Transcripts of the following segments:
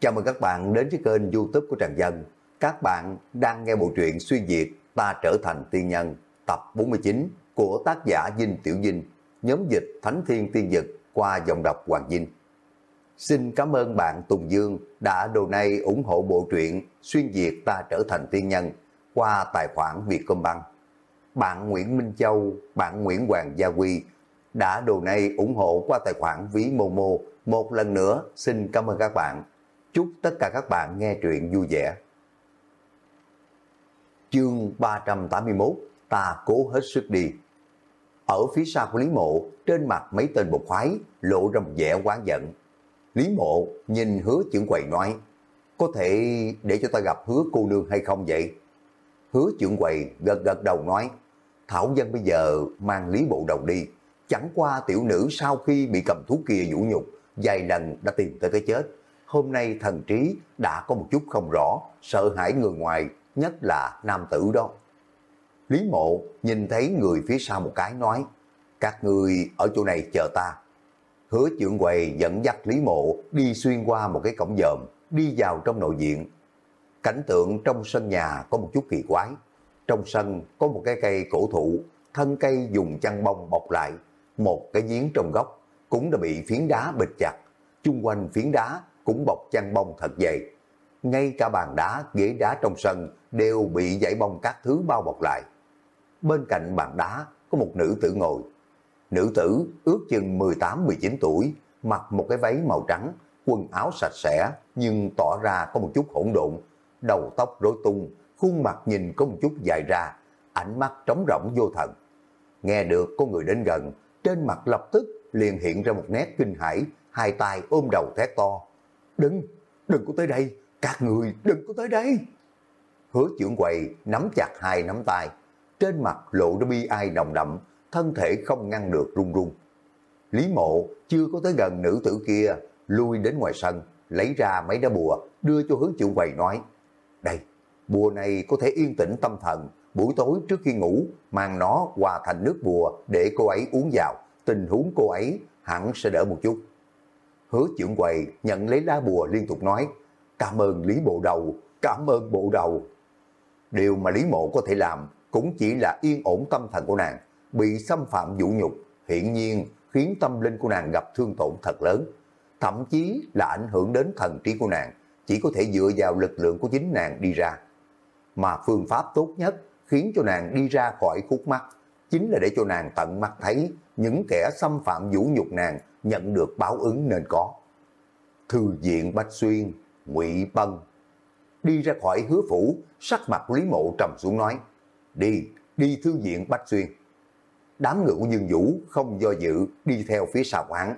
Chào mừng các bạn đến với kênh youtube của Trần Dân. Các bạn đang nghe bộ truyện Xuyên Việt Ta Trở Thành Tiên Nhân tập 49 của tác giả Dinh Tiểu Dinh, nhóm dịch Thánh Thiên Tiên Dực qua dòng đọc Hoàng Dinh. Xin cảm ơn bạn Tùng Dương đã đồ nay ủng hộ bộ truyện Xuyên Việt Ta Trở Thành Tiên Nhân qua tài khoản Vietcombank. Bạn Nguyễn Minh Châu, bạn Nguyễn Hoàng Gia Huy đã đồ nay ủng hộ qua tài khoản ví Momo. Một lần nữa xin cảm ơn các bạn. Chúc tất cả các bạn nghe truyện vui vẻ. Chương 381 Ta cố hết sức đi Ở phía sau của Lý Mộ, trên mặt mấy tên bột khoái lộ ra một vẻ quán giận. Lý Mộ nhìn hứa trưởng quầy nói Có thể để cho ta gặp hứa cô nương hay không vậy? Hứa trưởng quầy gật gật đầu nói Thảo dân bây giờ mang Lý Bộ đầu đi Chẳng qua tiểu nữ sau khi bị cầm thú kia vũ nhục Vài lần đã tìm tới cái chết Hôm nay thần trí đã có một chút không rõ Sợ hãi người ngoài Nhất là nam tử đó. Lý mộ nhìn thấy người phía sau một cái nói Các người ở chỗ này chờ ta. Hứa trưởng quầy dẫn dắt Lý mộ Đi xuyên qua một cái cổng dòm Đi vào trong nội diện Cảnh tượng trong sân nhà có một chút kỳ quái. Trong sân có một cái cây cổ thụ Thân cây dùng chăn bông bọc lại một cái giếng trong góc cũng đã bị phiến đá bịt chặt, chung quanh phiến đá cũng bọc chăn bông thật dày. Ngay cả bàn đá, ghế đá trong sân đều bị dãy bông các thứ bao bọc lại. Bên cạnh bàn đá có một nữ tử ngồi. Nữ tử ước chừng 18-19 tuổi, mặc một cái váy màu trắng, quần áo sạch sẽ nhưng tỏ ra có một chút hỗn độn, đầu tóc rối tung, khuôn mặt nhìn có một chút dài ra, ánh mắt trống rỗng vô thần. Nghe được có người đến gần, trên mặt lập tức liền hiện ra một nét kinh hãi, hai tay ôm đầu thét to. Đừng, đừng có tới đây, các người đừng có tới đây. Hứa trưởng quầy nắm chặt hai nắm tay, trên mặt lộ ra bi ai đồng đậm, thân thể không ngăn được run run. Lý mộ chưa có tới gần nữ tử kia, lui đến ngoài sân, lấy ra mấy đá bùa, đưa cho hứa trưởng quầy nói. Đây, bùa này có thể yên tĩnh tâm thần, buổi tối trước khi ngủ mang nó hòa thành nước bùa để cô ấy uống vào, tình huống cô ấy hẳn sẽ đỡ một chút. Hứa trưởng quầy nhận lấy lá bùa liên tục nói, cảm ơn Lý Bộ Đầu, cảm ơn Bộ Đầu. Điều mà Lý Mộ có thể làm cũng chỉ là yên ổn tâm thần của nàng, bị xâm phạm vũ nhục, hiển nhiên khiến tâm linh của nàng gặp thương tổn thật lớn, thậm chí là ảnh hưởng đến thần trí của nàng, chỉ có thể dựa vào lực lượng của chính nàng đi ra. Mà phương pháp tốt nhất khiến cho nàng đi ra khỏi khúc mắt, chính là để cho nàng tận mắt thấy những kẻ xâm phạm vũ nhục nàng nhận được báo ứng nên có. Thư viện Bách Xuyên, ngụy Bân Đi ra khỏi hứa phủ, sắc mặt Lý Mộ trầm xuống nói, đi, đi thư viện Bách Xuyên. Đám người của Dương Vũ không do dự đi theo phía sau hắn.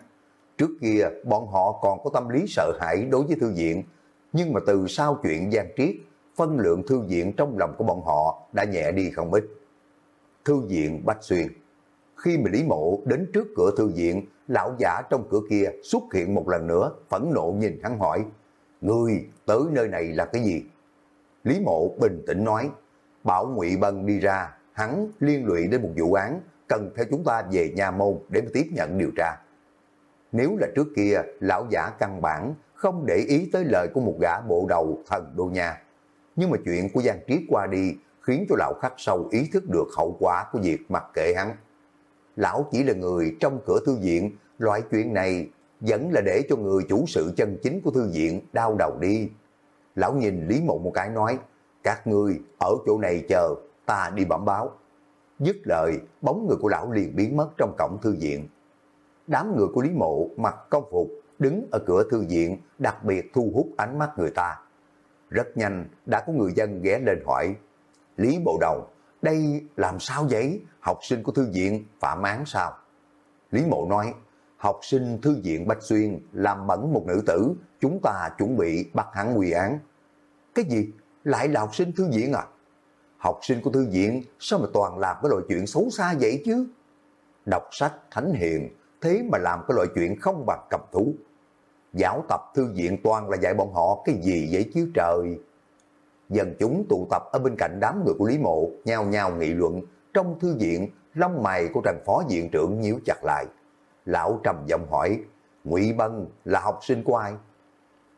Trước kia bọn họ còn có tâm lý sợ hãi đối với thư viện, nhưng mà từ sau chuyện gian triết phân lượng thư viện trong lòng của bọn họ đã nhẹ đi không ít. Thư viện Bách Xuyên Khi mà Lý Mộ đến trước cửa thư viện, lão giả trong cửa kia xuất hiện một lần nữa, phẫn nộ nhìn hắn hỏi, Ngươi tới nơi này là cái gì? Lý Mộ bình tĩnh nói, Bảo Ngụy Bân đi ra, hắn liên lụy đến một vụ án, cần theo chúng ta về nhà môn để tiếp nhận điều tra. Nếu là trước kia, lão giả căn bản không để ý tới lời của một gã bộ đầu thần đô nhà, nhưng mà chuyện của Giang Triết qua đi khiến cho lão khắc sâu ý thức được hậu quả của việc mặc kệ hắn. Lão chỉ là người trong cửa thư viện, loại chuyện này vẫn là để cho người chủ sự chân chính của thư viện đau đầu đi. Lão nhìn Lý Mộ một cái nói, các ngươi ở chỗ này chờ, ta đi bẩm báo. Dứt lời, bóng người của lão liền biến mất trong cổng thư viện. Đám người của Lý Mộ mặc công phục, đứng ở cửa thư viện, đặc biệt thu hút ánh mắt người ta. Rất nhanh đã có người dân ghé lên hỏi, Lý Bộ Đầu, đây làm sao vậy? Học sinh của thư viện phạm án sao? Lý Mộ nói, học sinh thư viện Bách Xuyên làm bẩn một nữ tử, chúng ta chuẩn bị bắt hắn quy án. Cái gì? Lại là học sinh thư viện à? Học sinh của thư viện sao mà toàn làm cái loại chuyện xấu xa vậy chứ? Đọc sách thánh hiền, thế mà làm cái loại chuyện không bằng cầm thú giáo tập thư viện toàn là dạy bọn họ cái gì vậy chứ trời. Dân chúng tụ tập ở bên cạnh đám người của Lý Mộ, nhao nhao nghị luận, trong thư viện, lông mày của Trần Phó Viện trưởng nhíu chặt lại. Lão trầm giọng hỏi, Ngụy Bân là học sinh của ai?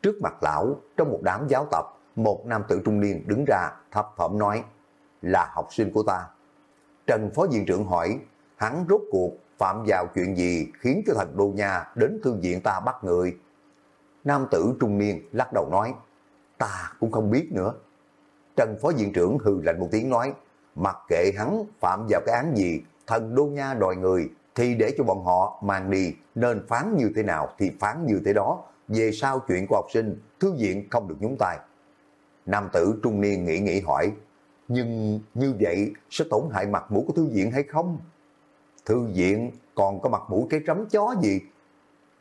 Trước mặt lão, trong một đám giáo tập, một nam tử trung niên đứng ra thấp phẩm nói, là học sinh của ta. Trần Phó Viện trưởng hỏi, hắn rốt cuộc phạm vào chuyện gì khiến cho thần Đô nhà đến thư viện ta bắt người? Nam tử trung niên lắc đầu nói, ta cũng không biết nữa. Trần Phó Viện trưởng hừ lạnh một tiếng nói, mặc kệ hắn phạm vào cái án gì, thần Đô Nha đòi người, thì để cho bọn họ mang đi, nên phán như thế nào thì phán như thế đó, về sau chuyện của học sinh, thư viện không được nhúng tay. Nam tử trung niên nghĩ nghĩ hỏi, nhưng như vậy sẽ tổn hại mặt mũi của thư viện hay không? Thư viện còn có mặt mũi cái rắm chó gì?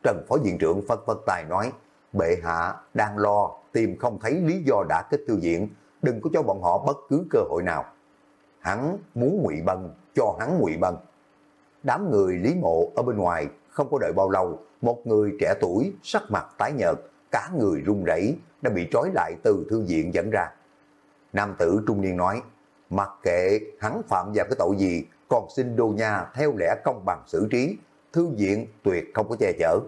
Trần Phó Viện trưởng phân phân tài nói, bệ hạ đang lo tìm không thấy lý do đã kết thư viện, đừng có cho bọn họ bất cứ cơ hội nào. Hắn muốn ngụy bân, cho hắn ngụy bân. Đám người Lý Mộ ở bên ngoài không có đợi bao lâu, một người trẻ tuổi, sắc mặt tái nhợt, cả người run rẩy đã bị trói lại từ thư viện dẫn ra. Nam tử trung niên nói, mặc kệ hắn phạm vào cái tội gì, còn xin đô nha theo lẽ công bằng xử trí, thư viện tuyệt không có che chở.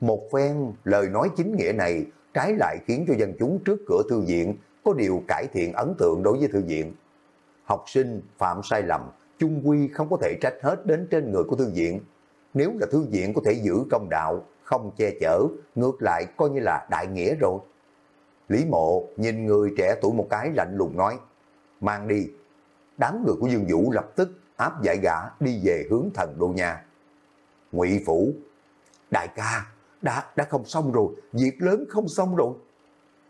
Một phen lời nói chính nghĩa này trái lại khiến cho dân chúng trước cửa thư viện có điều cải thiện ấn tượng đối với thư viện. Học sinh phạm sai lầm, chung quy không có thể trách hết đến trên người của thư viện. Nếu là thư viện có thể giữ công đạo, không che chở, ngược lại coi như là đại nghĩa rồi. Lý mộ nhìn người trẻ tuổi một cái lạnh lùng nói, mang đi. Đám người của Dương Vũ lập tức áp giải gã đi về hướng thần đô nhà ngụy Phủ, đại ca, đã đã không xong rồi, việc lớn không xong rồi.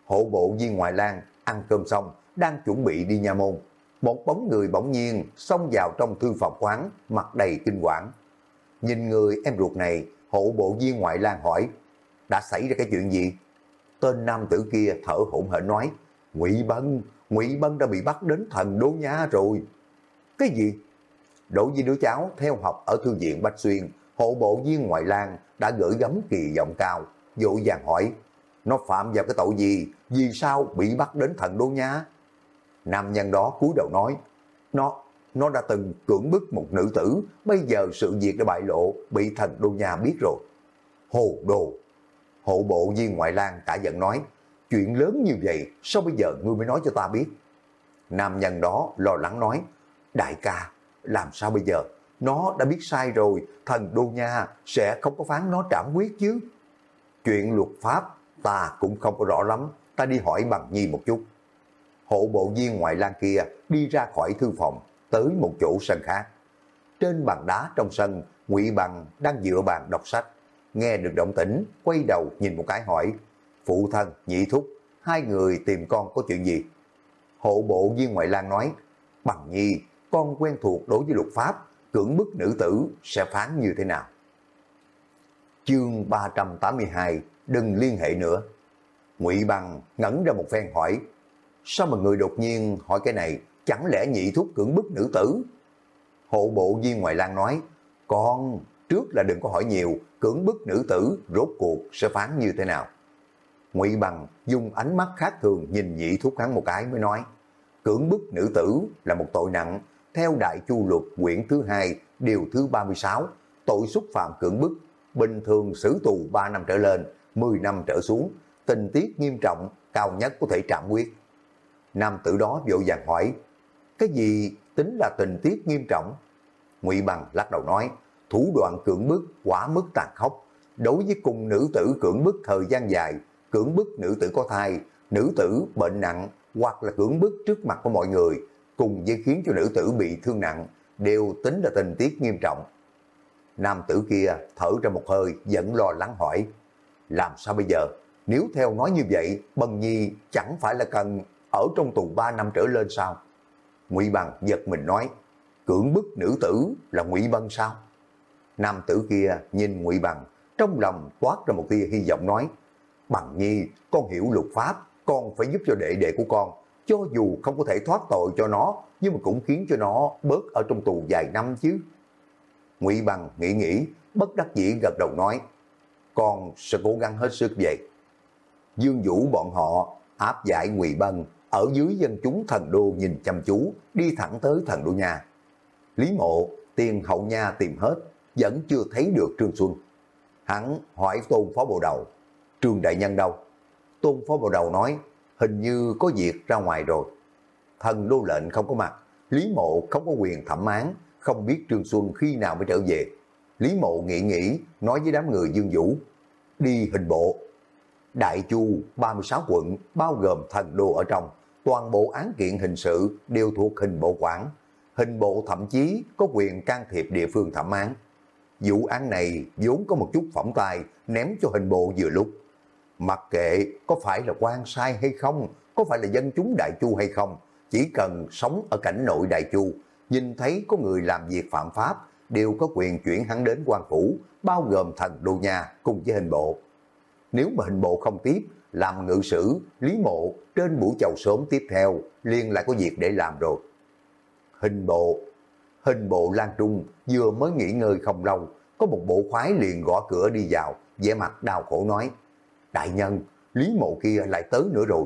Hộ bộ viên ngoại lang ăn cơm xong, đang chuẩn bị đi nha môn. Một bóng người bỗng nhiên xông vào trong thư phòng quán, mặt đầy kinh quản. Nhìn người em ruột này, hộ bộ viên ngoại lang hỏi, đã xảy ra cái chuyện gì? Tên nam tử kia thở hổn hển nói, Ngụy Bân, Ngụy Bân đã bị bắt đến thần đố nhá rồi. Cái gì? Đỗ với đứa cháu theo học ở thư viện Bách Xuyên, hộ bộ viên ngoại lang đã gửi gắm kỳ vọng cao, dội dàng hỏi, nó phạm vào cái tội gì, vì sao bị bắt đến thần đô nha? Nam nhân đó cúi đầu nói, nó nó đã từng cưỡng bức một nữ tử, bây giờ sự việc đã bại lộ, bị thần đô nha biết rồi. Hồ đồ! Hộ bộ viên ngoại lang cả giận nói, chuyện lớn như vậy, sao bây giờ ngươi mới nói cho ta biết? Nam nhân đó lo lắng nói, đại ca, làm sao bây giờ? Nó đã biết sai rồi, thần đô nha sẽ không có phán nó trảm quyết chứ. Chuyện luật pháp ta cũng không có rõ lắm, ta đi hỏi bằng nhi một chút. Hộ bộ viên ngoại lang kia đi ra khỏi thư phòng, tới một chỗ sân khác. Trên bàn đá trong sân, ngụy Bằng đang dựa bàn đọc sách. Nghe được động tĩnh, quay đầu nhìn một cái hỏi, phụ thân, nhị thúc, hai người tìm con có chuyện gì? Hộ bộ viên ngoại lang nói, bằng nhi, con quen thuộc đối với luật pháp, cưỡng bức nữ tử sẽ phán như thế nào? Chương 382, đừng liên hệ nữa. Ngụy Bằng ngẩn ra một phen hỏi, sao mà người đột nhiên hỏi cái này, chẳng lẽ nhị thúc cưỡng bức nữ tử? Hộ bộ viên ngoại lang nói, con trước là đừng có hỏi nhiều, cưỡng bức nữ tử rốt cuộc sẽ phán như thế nào? Ngụy Bằng dùng ánh mắt khác thường nhìn nhị thúc hắn một cái mới nói, cưỡng bức nữ tử là một tội nặng, theo Đại Chu Luật quyển thứ hai điều thứ 36, tội xúc phạm cưỡng bức, bình thường xử tù 3 năm trở lên, 10 năm trở xuống, tình tiết nghiêm trọng, cao nhất có thể trảm quyết. Nam tử đó vội vàng hỏi, cái gì tính là tình tiết nghiêm trọng? Ngụy Bằng lắc đầu nói, thủ đoạn cưỡng bức quá mức tàn khốc. Đối với cùng nữ tử cưỡng bức thời gian dài, cưỡng bức nữ tử có thai, nữ tử bệnh nặng hoặc là cưỡng bức trước mặt của mọi người, cùng với khiến cho nữ tử bị thương nặng, đều tính là tình tiết nghiêm trọng. Nam tử kia thở ra một hơi, vẫn lo lắng hỏi, làm sao bây giờ? Nếu theo nói như vậy, Bần Nhi chẳng phải là cần ở trong tù 3 năm trở lên sao? Ngụy Bằng giật mình nói, cưỡng bức nữ tử là Ngụy Bân sao? Nam tử kia nhìn Ngụy Bằng, trong lòng toát ra một tia hy vọng nói, Bằng Nhi, con hiểu luật pháp, con phải giúp cho đệ đệ của con, cho dù không có thể thoát tội cho nó, nhưng mà cũng khiến cho nó bớt ở trong tù vài năm chứ. Ngụy Bằng nghĩ nghĩ, bất đắc dĩ gật đầu nói, con sẽ cố gắng hết sức vậy. Dương Vũ bọn họ áp giải Ngụy Bân ở dưới dân chúng thần đô nhìn chăm chú, đi thẳng tới thần đô nhà. Lý mộ, tiền hậu nha tìm hết, vẫn chưa thấy được Trương Xuân. Hắn hỏi tôn phó bộ đầu, Trương Đại Nhân đâu? Tôn Phó Bộ Đầu nói, hình như có việc ra ngoài rồi. Thần đô lệnh không có mặt, Lý Mộ không có quyền thẩm án, không biết Trương Xuân khi nào mới trở về. Lý Mộ nghĩ nghĩ, nói với đám người Dương Vũ, đi hình bộ. Đại Chu 36 quận bao gồm thần đô ở trong, toàn bộ án kiện hình sự đều thuộc hình bộ quản. Hình bộ thậm chí có quyền can thiệp địa phương thẩm án. Vụ án này vốn có một chút phỏng tài ném cho hình bộ vừa lúc. Mặc kệ có phải là quan sai hay không, có phải là dân chúng Đại Chu hay không, chỉ cần sống ở cảnh nội Đại Chu, nhìn thấy có người làm việc phạm pháp, đều có quyền chuyển hắn đến quan phủ, bao gồm thần đô nhà cùng với hình bộ. Nếu mà hình bộ không tiếp, làm ngự sử, lý mộ trên buổi chầu sớm tiếp theo, liền lại có việc để làm rồi. Hình bộ Hình bộ Lan Trung vừa mới nghỉ ngơi không lâu, có một bộ khoái liền gõ cửa đi vào, vẻ mặt đau khổ nói, Đại nhân, Lý mộ kia lại tới nữa rồi.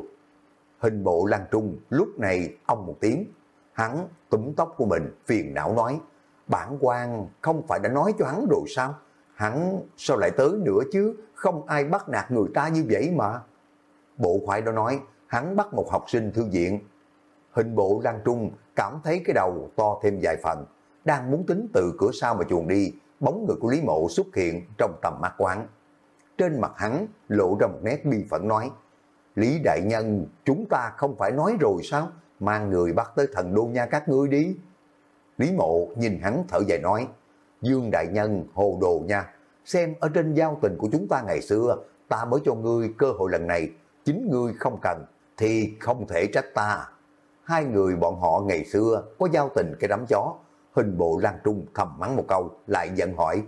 Hình bộ Lan Trung lúc này ông một tiếng, hắn túm tóc của mình phiền não nói, bản quan không phải đã nói cho hắn rồi sao? Hắn sao lại tới nữa chứ? Không ai bắt nạt người ta như vậy mà. Bộ khoái đó nói, hắn bắt một học sinh thư viện. Hình bộ Lan Trung cảm thấy cái đầu to thêm vài phần, đang muốn tính từ cửa sau mà chuồn đi, bóng người của Lý Mộ xuất hiện trong tầm mắt quán. Trên mặt hắn lộ ra một nét bi phẫn nói, Lý Đại Nhân, chúng ta không phải nói rồi sao? Mang người bắt tới thần đô nha các ngươi đi. Lý Mộ nhìn hắn thở dài nói, Dương Đại Nhân hồ đồ nha, xem ở trên giao tình của chúng ta ngày xưa, ta mới cho ngươi cơ hội lần này, chính ngươi không cần, thì không thể trách ta. Hai người bọn họ ngày xưa có giao tình cái đám chó, hình bộ Lan Trung thầm mắng một câu, lại giận hỏi,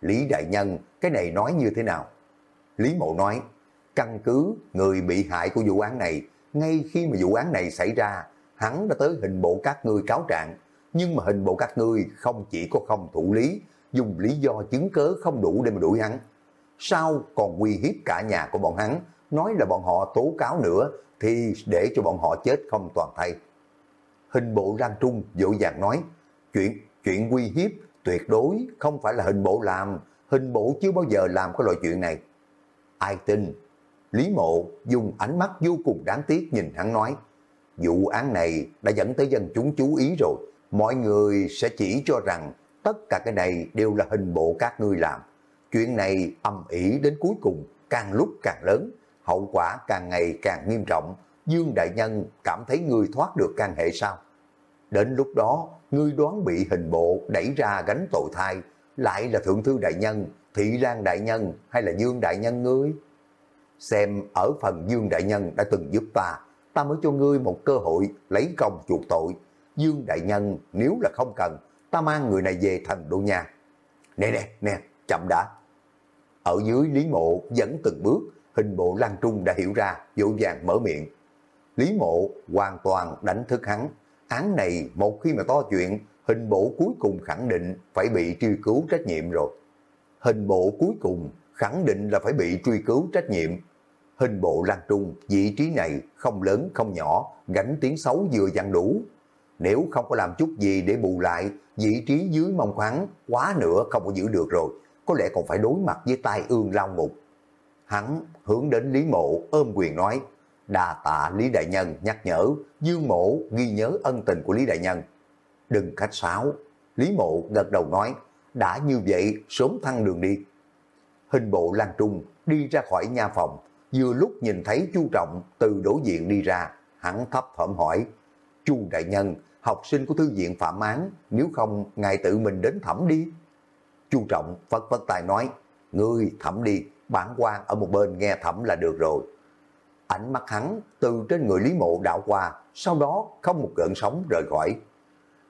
Lý Đại Nhân, cái này nói như thế nào? Lý Mộ nói, căn cứ người bị hại của vụ án này, ngay khi mà vụ án này xảy ra, hắn đã tới hình bộ các ngươi cáo trạng, nhưng mà hình bộ các ngươi không chỉ có không thủ lý, dùng lý do chứng cớ không đủ để mà đuổi hắn. Sao còn uy hiếp cả nhà của bọn hắn, nói là bọn họ tố cáo nữa, thì để cho bọn họ chết không toàn thay. Hình bộ Lan Trung dỗ dàng nói, chuyện chuyện uy hiếp tuyệt đối không phải là hình bộ làm, hình bộ chưa bao giờ làm cái loại chuyện này. Ai tin? Lý mộ dùng ánh mắt vô cùng đáng tiếc nhìn hắn nói, vụ án này đã dẫn tới dân chúng chú ý rồi, mọi người sẽ chỉ cho rằng tất cả cái này đều là hình bộ các ngươi làm. Chuyện này âm ỉ đến cuối cùng càng lúc càng lớn, hậu quả càng ngày càng nghiêm trọng. Dương Đại Nhân cảm thấy ngươi thoát được can hệ sao? Đến lúc đó, ngươi đoán bị hình bộ đẩy ra gánh tội thai, lại là Thượng Thư Đại Nhân, Thị Lan Đại Nhân hay là Dương Đại Nhân ngươi? Xem ở phần Dương Đại Nhân đã từng giúp ta, ta mới cho ngươi một cơ hội lấy công chuộc tội. Dương Đại Nhân nếu là không cần, ta mang người này về thần đô nhà Nè nè, nè, chậm đã. Ở dưới Lý Mộ dẫn từng bước, hình bộ Lan Trung đã hiểu ra, dỗ dàng mở miệng. Lý Mộ hoàn toàn đánh thức hắn. Án này một khi mà to chuyện, hình bộ cuối cùng khẳng định phải bị truy cứu trách nhiệm rồi. Hình bộ cuối cùng khẳng định là phải bị truy cứu trách nhiệm. Hình bộ Lan Trung, vị trí này không lớn không nhỏ, gánh tiếng xấu vừa dặn đủ. Nếu không có làm chút gì để bù lại, vị trí dưới mong khoáng quá nữa không có giữ được rồi, có lẽ còn phải đối mặt với tai ương lao ngục. Hắn hướng đến Lý Mộ ôm quyền nói, đà tạ Lý Đại Nhân nhắc nhở, Dương Mộ ghi nhớ ân tình của Lý Đại Nhân. Đừng khách sáo, Lý Mộ gật đầu nói, đã như vậy sớm thăng đường đi. Hình bộ Lan Trung đi ra khỏi nhà phòng, vừa lúc nhìn thấy Chu Trọng từ đối diện đi ra, hắn thấp thỏm hỏi, Chu Đại Nhân, học sinh của thư viện phạm án, nếu không ngài tự mình đến thẩm đi. Chu Trọng phất phất tài nói, ngươi thẩm đi, bản quan ở một bên nghe thẩm là được rồi. Ánh mắt hắn từ trên người Lý Mộ đạo qua, sau đó không một gợn sóng rời khỏi.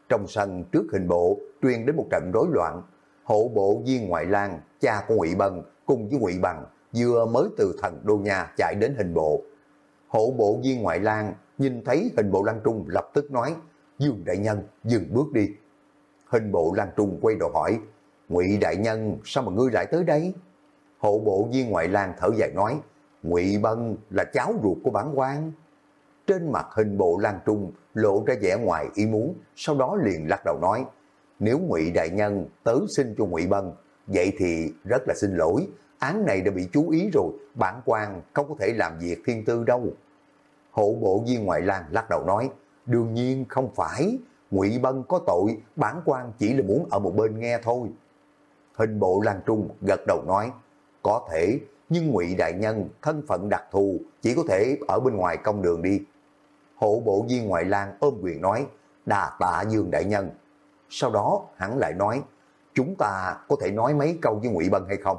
Trong sân trước hình bộ truyền đến một trận rối loạn, hộ bộ viên ngoại lang, cha của Ngụy Bân cùng với Ngụy Bằng vừa mới từ thần đô nhà chạy đến hình bộ. Hộ bộ viên ngoại lang nhìn thấy hình bộ Lan Trung lập tức nói, Dương Đại Nhân dừng bước đi. Hình bộ Lan Trung quay đầu hỏi, Ngụy Đại Nhân sao mà ngươi lại tới đây? Hộ bộ viên ngoại lang thở dài nói, Ngụy Bân là cháu ruột của bản quan. Trên mặt hình bộ Lan Trung lộ ra vẻ ngoài ý muốn, sau đó liền lắc đầu nói, nếu Ngụy Đại Nhân tới xin cho Ngụy Bân, vậy thì rất là xin lỗi, án này đã bị chú ý rồi, bản quan không có thể làm việc thiên tư đâu. Hộ bộ viên ngoại lang lắc đầu nói, đương nhiên không phải, ngụy Bân có tội, bản quan chỉ là muốn ở một bên nghe thôi. Hình bộ Lan Trung gật đầu nói, có thể, nhưng ngụy Đại Nhân thân phận đặc thù chỉ có thể ở bên ngoài công đường đi. Hộ bộ viên ngoại lang ôm quyền nói, đà tạ Dương Đại Nhân. Sau đó hắn lại nói, chúng ta có thể nói mấy câu với ngụy Bân hay không?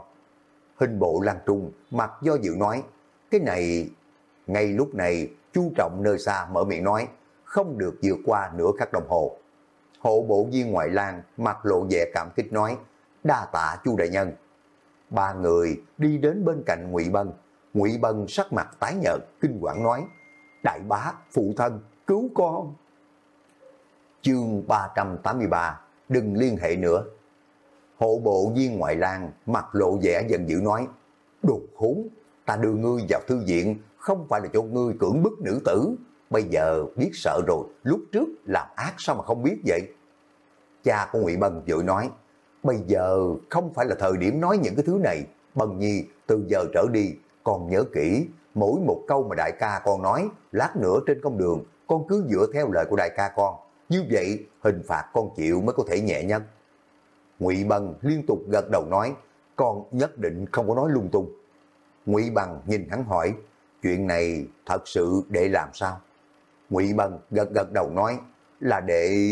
Hình bộ Lan Trung mặt do dự nói, cái này... Ngay lúc này, chu trọng nơi xa mở miệng nói, không được vượt qua nửa khắc đồng hồ. Hộ bộ viên ngoại lang mặt lộ vẻ cảm kích nói, đa tạ chu đại nhân. Ba người đi đến bên cạnh Ngụy Bân, Ngụy Bân sắc mặt tái nhợt, kinh quản nói, đại bá, phụ thân, cứu con. Chương 383, đừng liên hệ nữa. Hộ bộ viên ngoại lang mặt lộ vẻ giận dữ nói, đột khốn, ta đưa ngươi vào thư viện, không phải là cho ngươi cưỡng bức nữ tử, bây giờ biết sợ rồi, lúc trước làm ác sao mà không biết vậy? Cha của Ngụy Bân vội nói, bây giờ không phải là thời điểm nói những cái thứ này, Bân Nhi từ giờ trở đi, con nhớ kỹ, mỗi một câu mà đại ca con nói, lát nữa trên công đường, con cứ dựa theo lời của đại ca con, như vậy hình phạt con chịu mới có thể nhẹ nhất. Ngụy Bân liên tục gật đầu nói, con nhất định không có nói lung tung. Ngụy Bằng nhìn hắn hỏi, chuyện này thật sự để làm sao? Ngụy Bằng gật gật đầu nói, là để...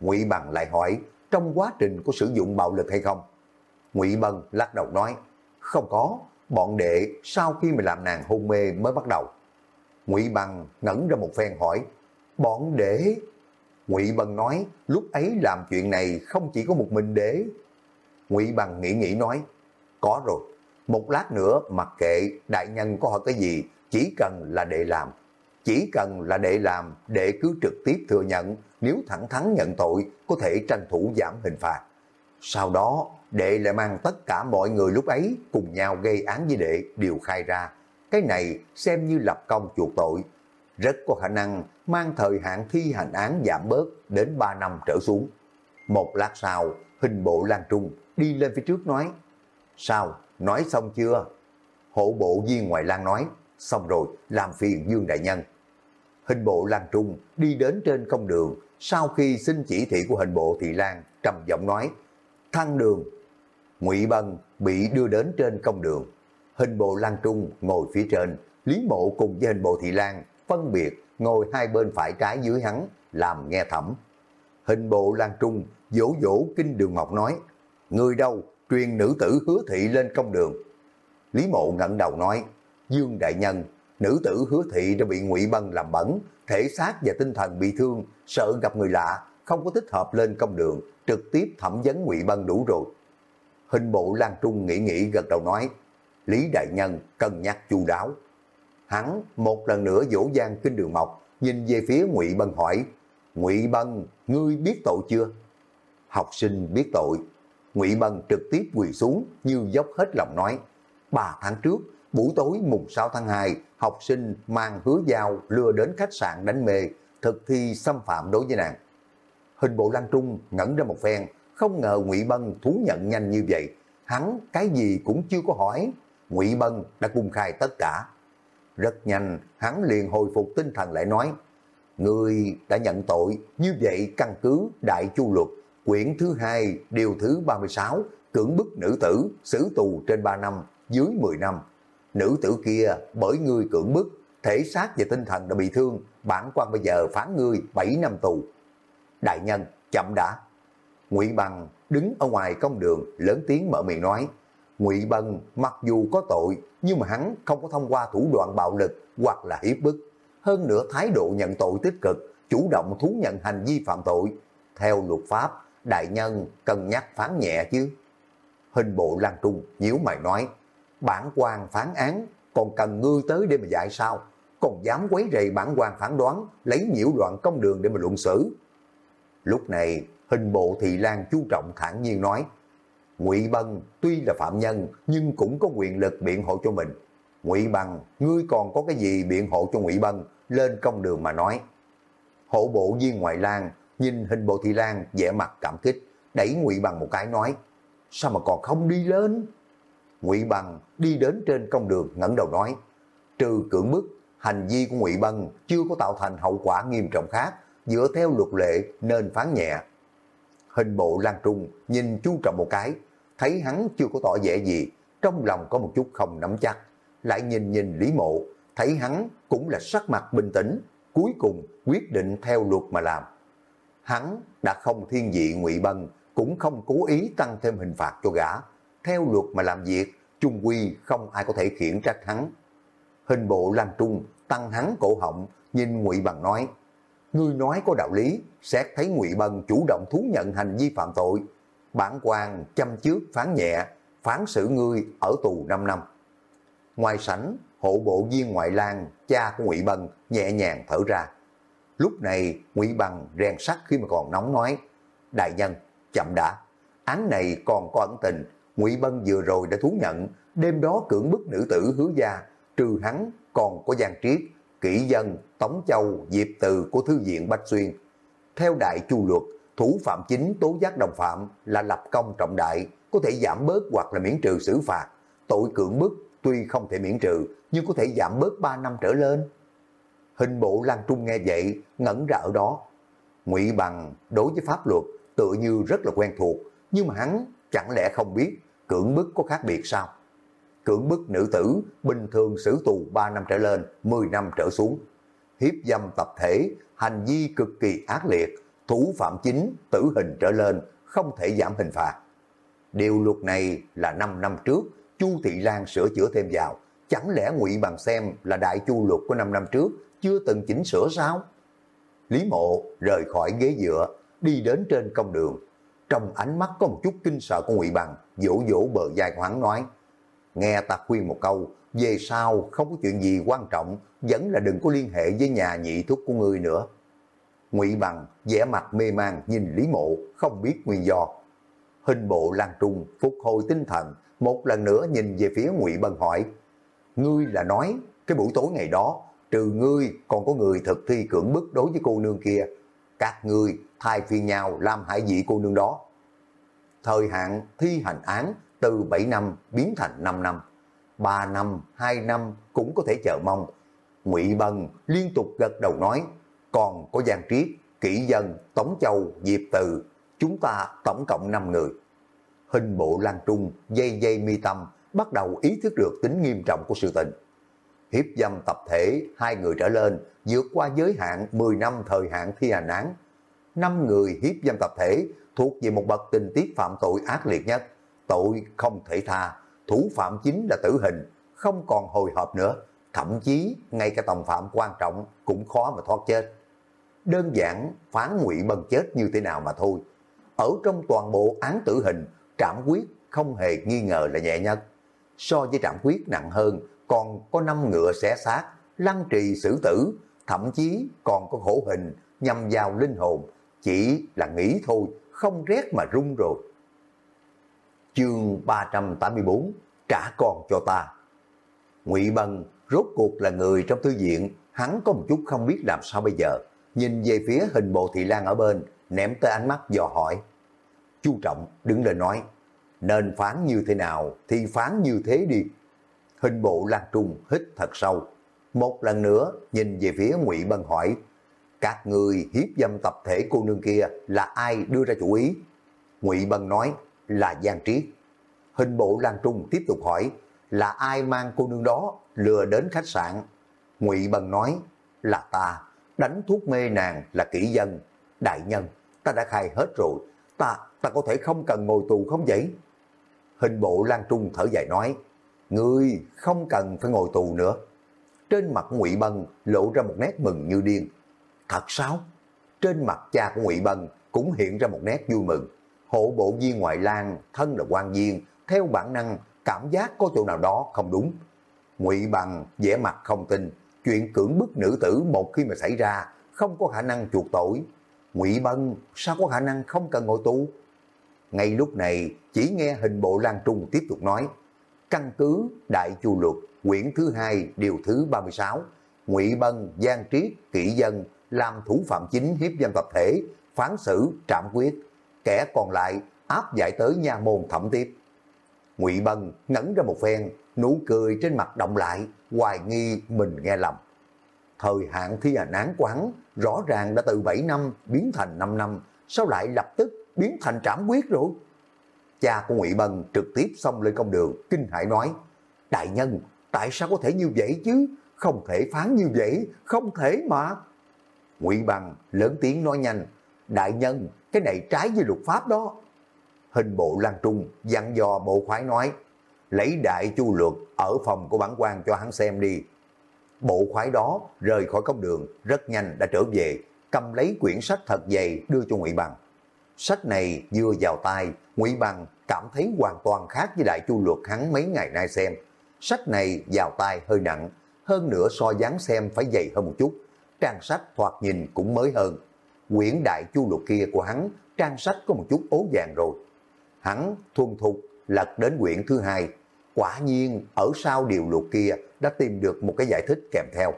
Ngụy Bằng lại hỏi, trong quá trình có sử dụng bạo lực hay không? Ngụy Bân lắc đầu nói, không có, bọn đệ sau khi mà làm nàng hôn mê mới bắt đầu. Ngụy Bằng ngẩn ra một phen hỏi, bọn đệ... Ngụy Bân nói, lúc ấy làm chuyện này không chỉ có một mình đế. Ngụy Bằng nghĩ nghĩ nói, có rồi, một lát nữa mặc kệ đại nhân có hỏi cái gì, chỉ cần là đệ làm. Chỉ cần là đệ làm, đệ cứ trực tiếp thừa nhận, nếu thẳng thắn nhận tội, có thể tranh thủ giảm hình phạt. Sau đó, đệ lại mang tất cả mọi người lúc ấy cùng nhau gây án với đệ đều khai ra. Cái này xem như lập công chuộc tội. Rất có khả năng mang thời hạn thi hành án giảm bớt đến 3 năm trở xuống. Một lát sau, hình bộ Lan Trung đi lên phía trước nói, Sao, nói xong chưa? Hộ bộ viên ngoài Lan nói, xong rồi, làm phiền Dương Đại Nhân. Hình bộ Lan Trung đi đến trên công đường, sau khi xin chỉ thị của hình bộ Thị Lan, trầm giọng nói, thăng đường. Ngụy Bân bị đưa đến trên công đường. Hình bộ Lan Trung ngồi phía trên, Lý Mộ cùng với hình bộ Thị Lan phân biệt ngồi hai bên phải trái dưới hắn, làm nghe thẩm. Hình bộ Lan Trung dỗ dỗ kinh đường Ngọc nói, người đâu truyền nữ tử hứa thị lên công đường. Lý Mộ ngẩng đầu nói, Dương Đại Nhân, nữ tử hứa thị đã bị ngụy Bân làm bẩn, thể xác và tinh thần bị thương, sợ gặp người lạ, không có thích hợp lên công đường, trực tiếp thẩm vấn ngụy Bân đủ rồi. Hình bộ Lan Trung nghĩ nghĩ gật đầu nói, Lý Đại Nhân cân nhắc chu đáo. Hắn một lần nữa dỗ gian kinh đường mọc, nhìn về phía ngụy Bân hỏi, ngụy Bân, ngươi biết tội chưa? Học sinh biết tội. ngụy Bân trực tiếp quỳ xuống như dốc hết lòng nói, ba tháng trước, buổi tối mùng 6 tháng 2, học sinh mang hứa dao lừa đến khách sạn đánh mê, thực thi xâm phạm đối với nàng. Hình bộ Lan Trung ngẩn ra một phen, không ngờ Ngụy Bân thú nhận nhanh như vậy. Hắn cái gì cũng chưa có hỏi, Ngụy Bân đã cung khai tất cả. Rất nhanh, hắn liền hồi phục tinh thần lại nói, Người đã nhận tội, như vậy căn cứ Đại Chu Luật, quyển thứ hai điều thứ 36, cưỡng bức nữ tử, xử tù trên 3 năm, dưới 10 năm. Nữ tử kia bởi ngươi cưỡng bức, thể xác và tinh thần đã bị thương, bản quan bây giờ phán ngươi 7 năm tù. Đại nhân, chậm đã. Ngụy Bằng đứng ở ngoài công đường lớn tiếng mở miệng nói, Ngụy Bằng mặc dù có tội, nhưng mà hắn không có thông qua thủ đoạn bạo lực hoặc là hiếp bức. Hơn nữa thái độ nhận tội tích cực, chủ động thú nhận hành vi phạm tội. Theo luật pháp, đại nhân cần nhắc phán nhẹ chứ. Hình bộ Lan Trung nhíu mày nói, bản quan phán án, còn cần ngươi tới để mà dạy sao? Còn dám quấy rầy bản quan phán đoán, lấy nhiễu loạn công đường để mà luận xử. Lúc này, hình bộ thị lan chú trọng thản nhiên nói, Ngụy Bân tuy là phạm nhân nhưng cũng có quyền lực biện hộ cho mình. Ngụy Bằng, ngươi còn có cái gì biện hộ cho Ngụy Bân lên công đường mà nói. Hộ bộ viên ngoại lang nhìn hình bộ thị lan vẻ mặt cảm kích, đẩy Ngụy Bằng một cái nói, sao mà còn không đi lên? Ngụy Bằng đi đến trên công đường ngẩng đầu nói, trừ cưỡng bức, hành vi của Ngụy Bằng chưa có tạo thành hậu quả nghiêm trọng khác, dựa theo luật lệ nên phán nhẹ. Hình bộ Lan Trung nhìn chú trọng một cái, thấy hắn chưa có tỏ vẻ gì, trong lòng có một chút không nắm chắc, lại nhìn nhìn Lý Mộ, thấy hắn cũng là sắc mặt bình tĩnh, cuối cùng quyết định theo luật mà làm. Hắn đã không thiên vị ngụy Bân, cũng không cố ý tăng thêm hình phạt cho gã. Theo luật mà làm việc, trung quy không ai có thể khiển trách hắn. Hình bộ Lam Trung tăng hắn cổ họng, nhìn ngụy Bằng nói, Ngươi nói có đạo lý, xét thấy ngụy Bằng chủ động thú nhận hành vi phạm tội. Bản quan chăm trước phán nhẹ, phán xử ngươi ở tù 5 năm. Ngoài sảnh, hộ bộ viên ngoại lang, cha của ngụy Bằng nhẹ nhàng thở ra. Lúc này ngụy Bằng rèn sắt khi mà còn nóng nói, Đại nhân, chậm đã, án này còn có ẩn tình, ngụy Bân vừa rồi đã thú nhận, đêm đó cưỡng bức nữ tử hứa gia, trừ hắn còn có Giang triết, Kỷ dân, Tống Châu, Diệp Từ của Thư viện Bách Xuyên. Theo đại chu luật, thủ phạm chính tố giác đồng phạm là lập công trọng đại, có thể giảm bớt hoặc là miễn trừ xử phạt. Tội cưỡng bức tuy không thể miễn trừ, nhưng có thể giảm bớt 3 năm trở lên. Hình bộ Lan Trung nghe vậy, ngẩn ra ở đó. Ngụy Bằng đối với pháp luật tựa như rất là quen thuộc, nhưng mà hắn chẳng lẽ không biết cưỡng bức có khác biệt sao? Cưỡng bức nữ tử bình thường xử tù 3 năm trở lên, 10 năm trở xuống. Hiếp dâm tập thể, hành vi cực kỳ ác liệt, thủ phạm chính, tử hình trở lên, không thể giảm hình phạt. Điều luật này là 5 năm trước, Chu Thị Lan sửa chữa thêm vào, chẳng lẽ ngụy bằng xem là đại chu luật của 5 năm trước chưa từng chỉnh sửa sao? Lý mộ rời khỏi ghế dựa, đi đến trên công đường. Trong ánh mắt có một chút kinh sợ của ngụy bằng, vỗ vỗ bờ vai của hắn nói, nghe ta khuyên một câu, về sau không có chuyện gì quan trọng, vẫn là đừng có liên hệ với nhà nhị thuốc của ngươi nữa. Ngụy bằng vẻ mặt mê man nhìn Lý Mộ, không biết nguyên do. Hình bộ Lan Trung phục hồi tinh thần, một lần nữa nhìn về phía Ngụy Bằng hỏi, ngươi là nói cái buổi tối ngày đó, trừ ngươi còn có người thực thi cưỡng bức đối với cô nương kia, các người thay phiên nhau làm hại vị cô nương đó. Thời hạn thi hành án từ 7 năm biến thành 5 năm, 3 năm, 2 năm cũng có thể chờ mong. Ngụy Bân liên tục gật đầu nói, còn có Giang Triết, Kỷ Dân, Tống Châu, Diệp Từ, chúng ta tổng cộng 5 người. Hình bộ Lan Trung, dây dây mi tâm, bắt đầu ý thức được tính nghiêm trọng của sự tình. Hiếp dâm tập thể, hai người trở lên, vượt qua giới hạn 10 năm thời hạn thi hành án. năm người hiếp dâm tập thể thuộc về một bậc tình tiết phạm tội ác liệt nhất. Tội không thể tha, thủ phạm chính là tử hình, không còn hồi hộp nữa. Thậm chí, ngay cả tòng phạm quan trọng cũng khó mà thoát chết. Đơn giản, phán ngụy bần chết như thế nào mà thôi. Ở trong toàn bộ án tử hình, trảm quyết không hề nghi ngờ là nhẹ nhất. So với trảm quyết nặng hơn, còn có năm ngựa xẻ xác, lăng trì xử tử, thậm chí còn có khổ hình nhằm vào linh hồn, chỉ là nghĩ thôi, không rét mà run rồi. Chương 384 Trả con cho ta Ngụy Bân rốt cuộc là người trong thư viện, hắn có một chút không biết làm sao bây giờ. Nhìn về phía hình bộ thị lan ở bên, ném tới ánh mắt dò hỏi. Chu Trọng đứng lên nói, nên phán như thế nào thì phán như thế đi. Hình bộ Lan Trung hít thật sâu. Một lần nữa nhìn về phía Ngụy Bân hỏi, các người hiếp dâm tập thể cô nương kia là ai đưa ra chủ ý? Ngụy Bân nói là Giang Triết. Hình bộ Lan Trung tiếp tục hỏi là ai mang cô nương đó lừa đến khách sạn? Ngụy Bân nói là ta, đánh thuốc mê nàng là kỹ dân. Đại nhân, ta đã khai hết rồi, ta ta có thể không cần ngồi tù không vậy? Hình bộ Lan Trung thở dài nói, người không cần phải ngồi tù nữa. Trên mặt Ngụy Bân lộ ra một nét mừng như điên. Thật sao? Trên mặt cha của Ngụy Bân cũng hiện ra một nét vui mừng. Hộ bộ viên ngoại lang, thân là quan viên, theo bản năng cảm giác có chỗ nào đó không đúng. Ngụy Bằng vẻ mặt không tin, chuyện cưỡng bức nữ tử một khi mà xảy ra không có khả năng chuộc tội. Ngụy Bân sao có khả năng không cần ngồi tù? Ngay lúc này chỉ nghe hình bộ Lan Trung tiếp tục nói, căn cứ Đại Chu Luật, quyển thứ hai điều thứ 36, Ngụy Bân, Giang Triết, Kỷ Dân làm thủ phạm chính hiếp dân tập thể, phán xử, trạm quyết, kẻ còn lại áp giải tới nha môn thẩm tiếp. Ngụy Bân ngẩn ra một phen, nụ cười trên mặt động lại, hoài nghi mình nghe lầm. Thời hạn thi hành án của hắn rõ ràng đã từ 7 năm biến thành 5 năm, sao lại lập tức biến thành trảm quyết rồi? Cha của Ngụy Bân trực tiếp xông lên công đường, kinh hãi nói, Đại nhân, tại sao có thể như vậy chứ? Không thể phán như vậy, không thể mà. Ngụy Bân lớn tiếng nói nhanh, Đại nhân, cái này trái với luật pháp đó. Hình bộ Lan Trung dặn dò bộ khoái nói, lấy đại chu luật ở phòng của bản quan cho hắn xem đi. Bộ khoái đó rời khỏi công đường rất nhanh đã trở về, cầm lấy quyển sách thật dày đưa cho Ngụy Bằng. Sách này vừa vào tay, Ngụy Bằng cảm thấy hoàn toàn khác với đại chu luật hắn mấy ngày nay xem. Sách này vào tay hơi nặng, hơn nữa so dáng xem phải dày hơn một chút. Trang sách thoạt nhìn cũng mới hơn. Quyển đại chu luật kia của hắn, trang sách có một chút ố vàng rồi. Hắn thuần thục lật đến quyển thứ hai. Quả nhiên ở sau điều luật kia đã tìm được một cái giải thích kèm theo.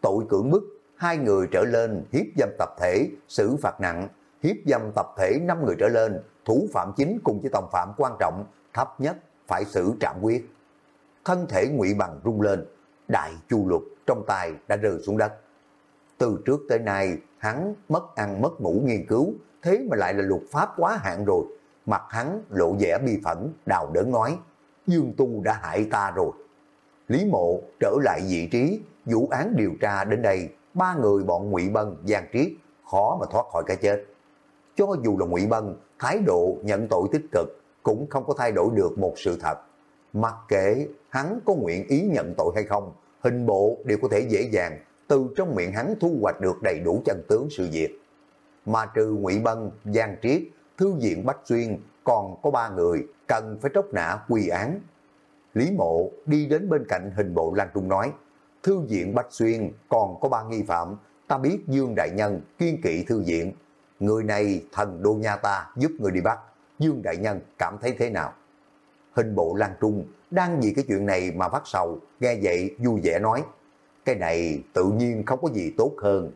Tội cưỡng bức, hai người trở lên hiếp dâm tập thể, xử phạt nặng, hiếp dâm tập thể 5 người trở lên, thủ phạm chính cùng với tòng phạm quan trọng, thấp nhất phải xử trạm quyết. Thân thể ngụy bằng rung lên, đại chu luật trong tay đã rơi xuống đất. Từ trước tới nay, hắn mất ăn mất ngủ nghiên cứu, thế mà lại là luật pháp quá hạn rồi. Mặt hắn lộ vẻ bi phẫn, đào đớn nói, Dương Tu đã hại ta rồi. Lý Mộ trở lại vị trí, vụ án điều tra đến đây, ba người bọn Ngụy Bân, Giang Triết khó mà thoát khỏi cái chết. Cho dù là Ngụy Bân, thái độ nhận tội tích cực cũng không có thay đổi được một sự thật. Mặc kệ hắn có nguyện ý nhận tội hay không, hình bộ đều có thể dễ dàng từ trong miệng hắn thu hoạch được đầy đủ chân tướng sự việc. Mà trừ Ngụy Bân, Giang Triết, Thư viện Bách Xuyên còn có ba người cần phải tróc nã quy án. Lý Mộ đi đến bên cạnh hình bộ Lan Trung nói, Thư viện Bách Xuyên còn có ba nghi phạm, ta biết Dương Đại Nhân kiên kỵ thư viện. Người này thần đô nha ta giúp người đi bắt, Dương Đại Nhân cảm thấy thế nào? Hình bộ Lan Trung đang vì cái chuyện này mà phát sầu, nghe vậy vui vẻ nói, cái này tự nhiên không có gì tốt hơn.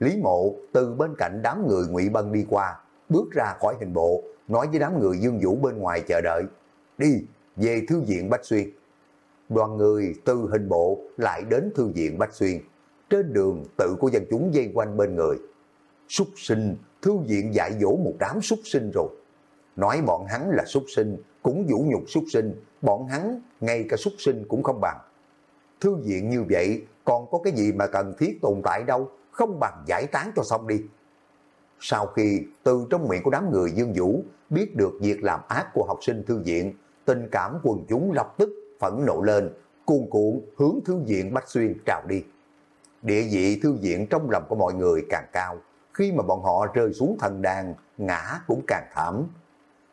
Lý Mộ từ bên cạnh đám người ngụy Bân đi qua, bước ra khỏi hình bộ, nói với đám người Dương Vũ bên ngoài chờ đợi. Đi, về thư viện Bách Xuyên. Đoàn người từ hình bộ lại đến thư viện Bách Xuyên. Trên đường tự của dân chúng dây quanh bên người. Súc sinh, thư viện dạy dỗ một đám súc sinh rồi. Nói bọn hắn là súc sinh, cũng vũ nhục súc sinh, bọn hắn ngay cả súc sinh cũng không bằng. Thư viện như vậy còn có cái gì mà cần thiết tồn tại đâu, không bằng giải tán cho xong đi. Sau khi từ trong miệng của đám người Dương Vũ biết được việc làm ác của học sinh thư viện, tình cảm quần chúng lập tức phẫn nộ lên, cuồn cuộn hướng thư viện Bách Xuyên trào đi. Địa vị thư viện trong lòng của mọi người càng cao, khi mà bọn họ rơi xuống thần đàn, ngã cũng càng thảm.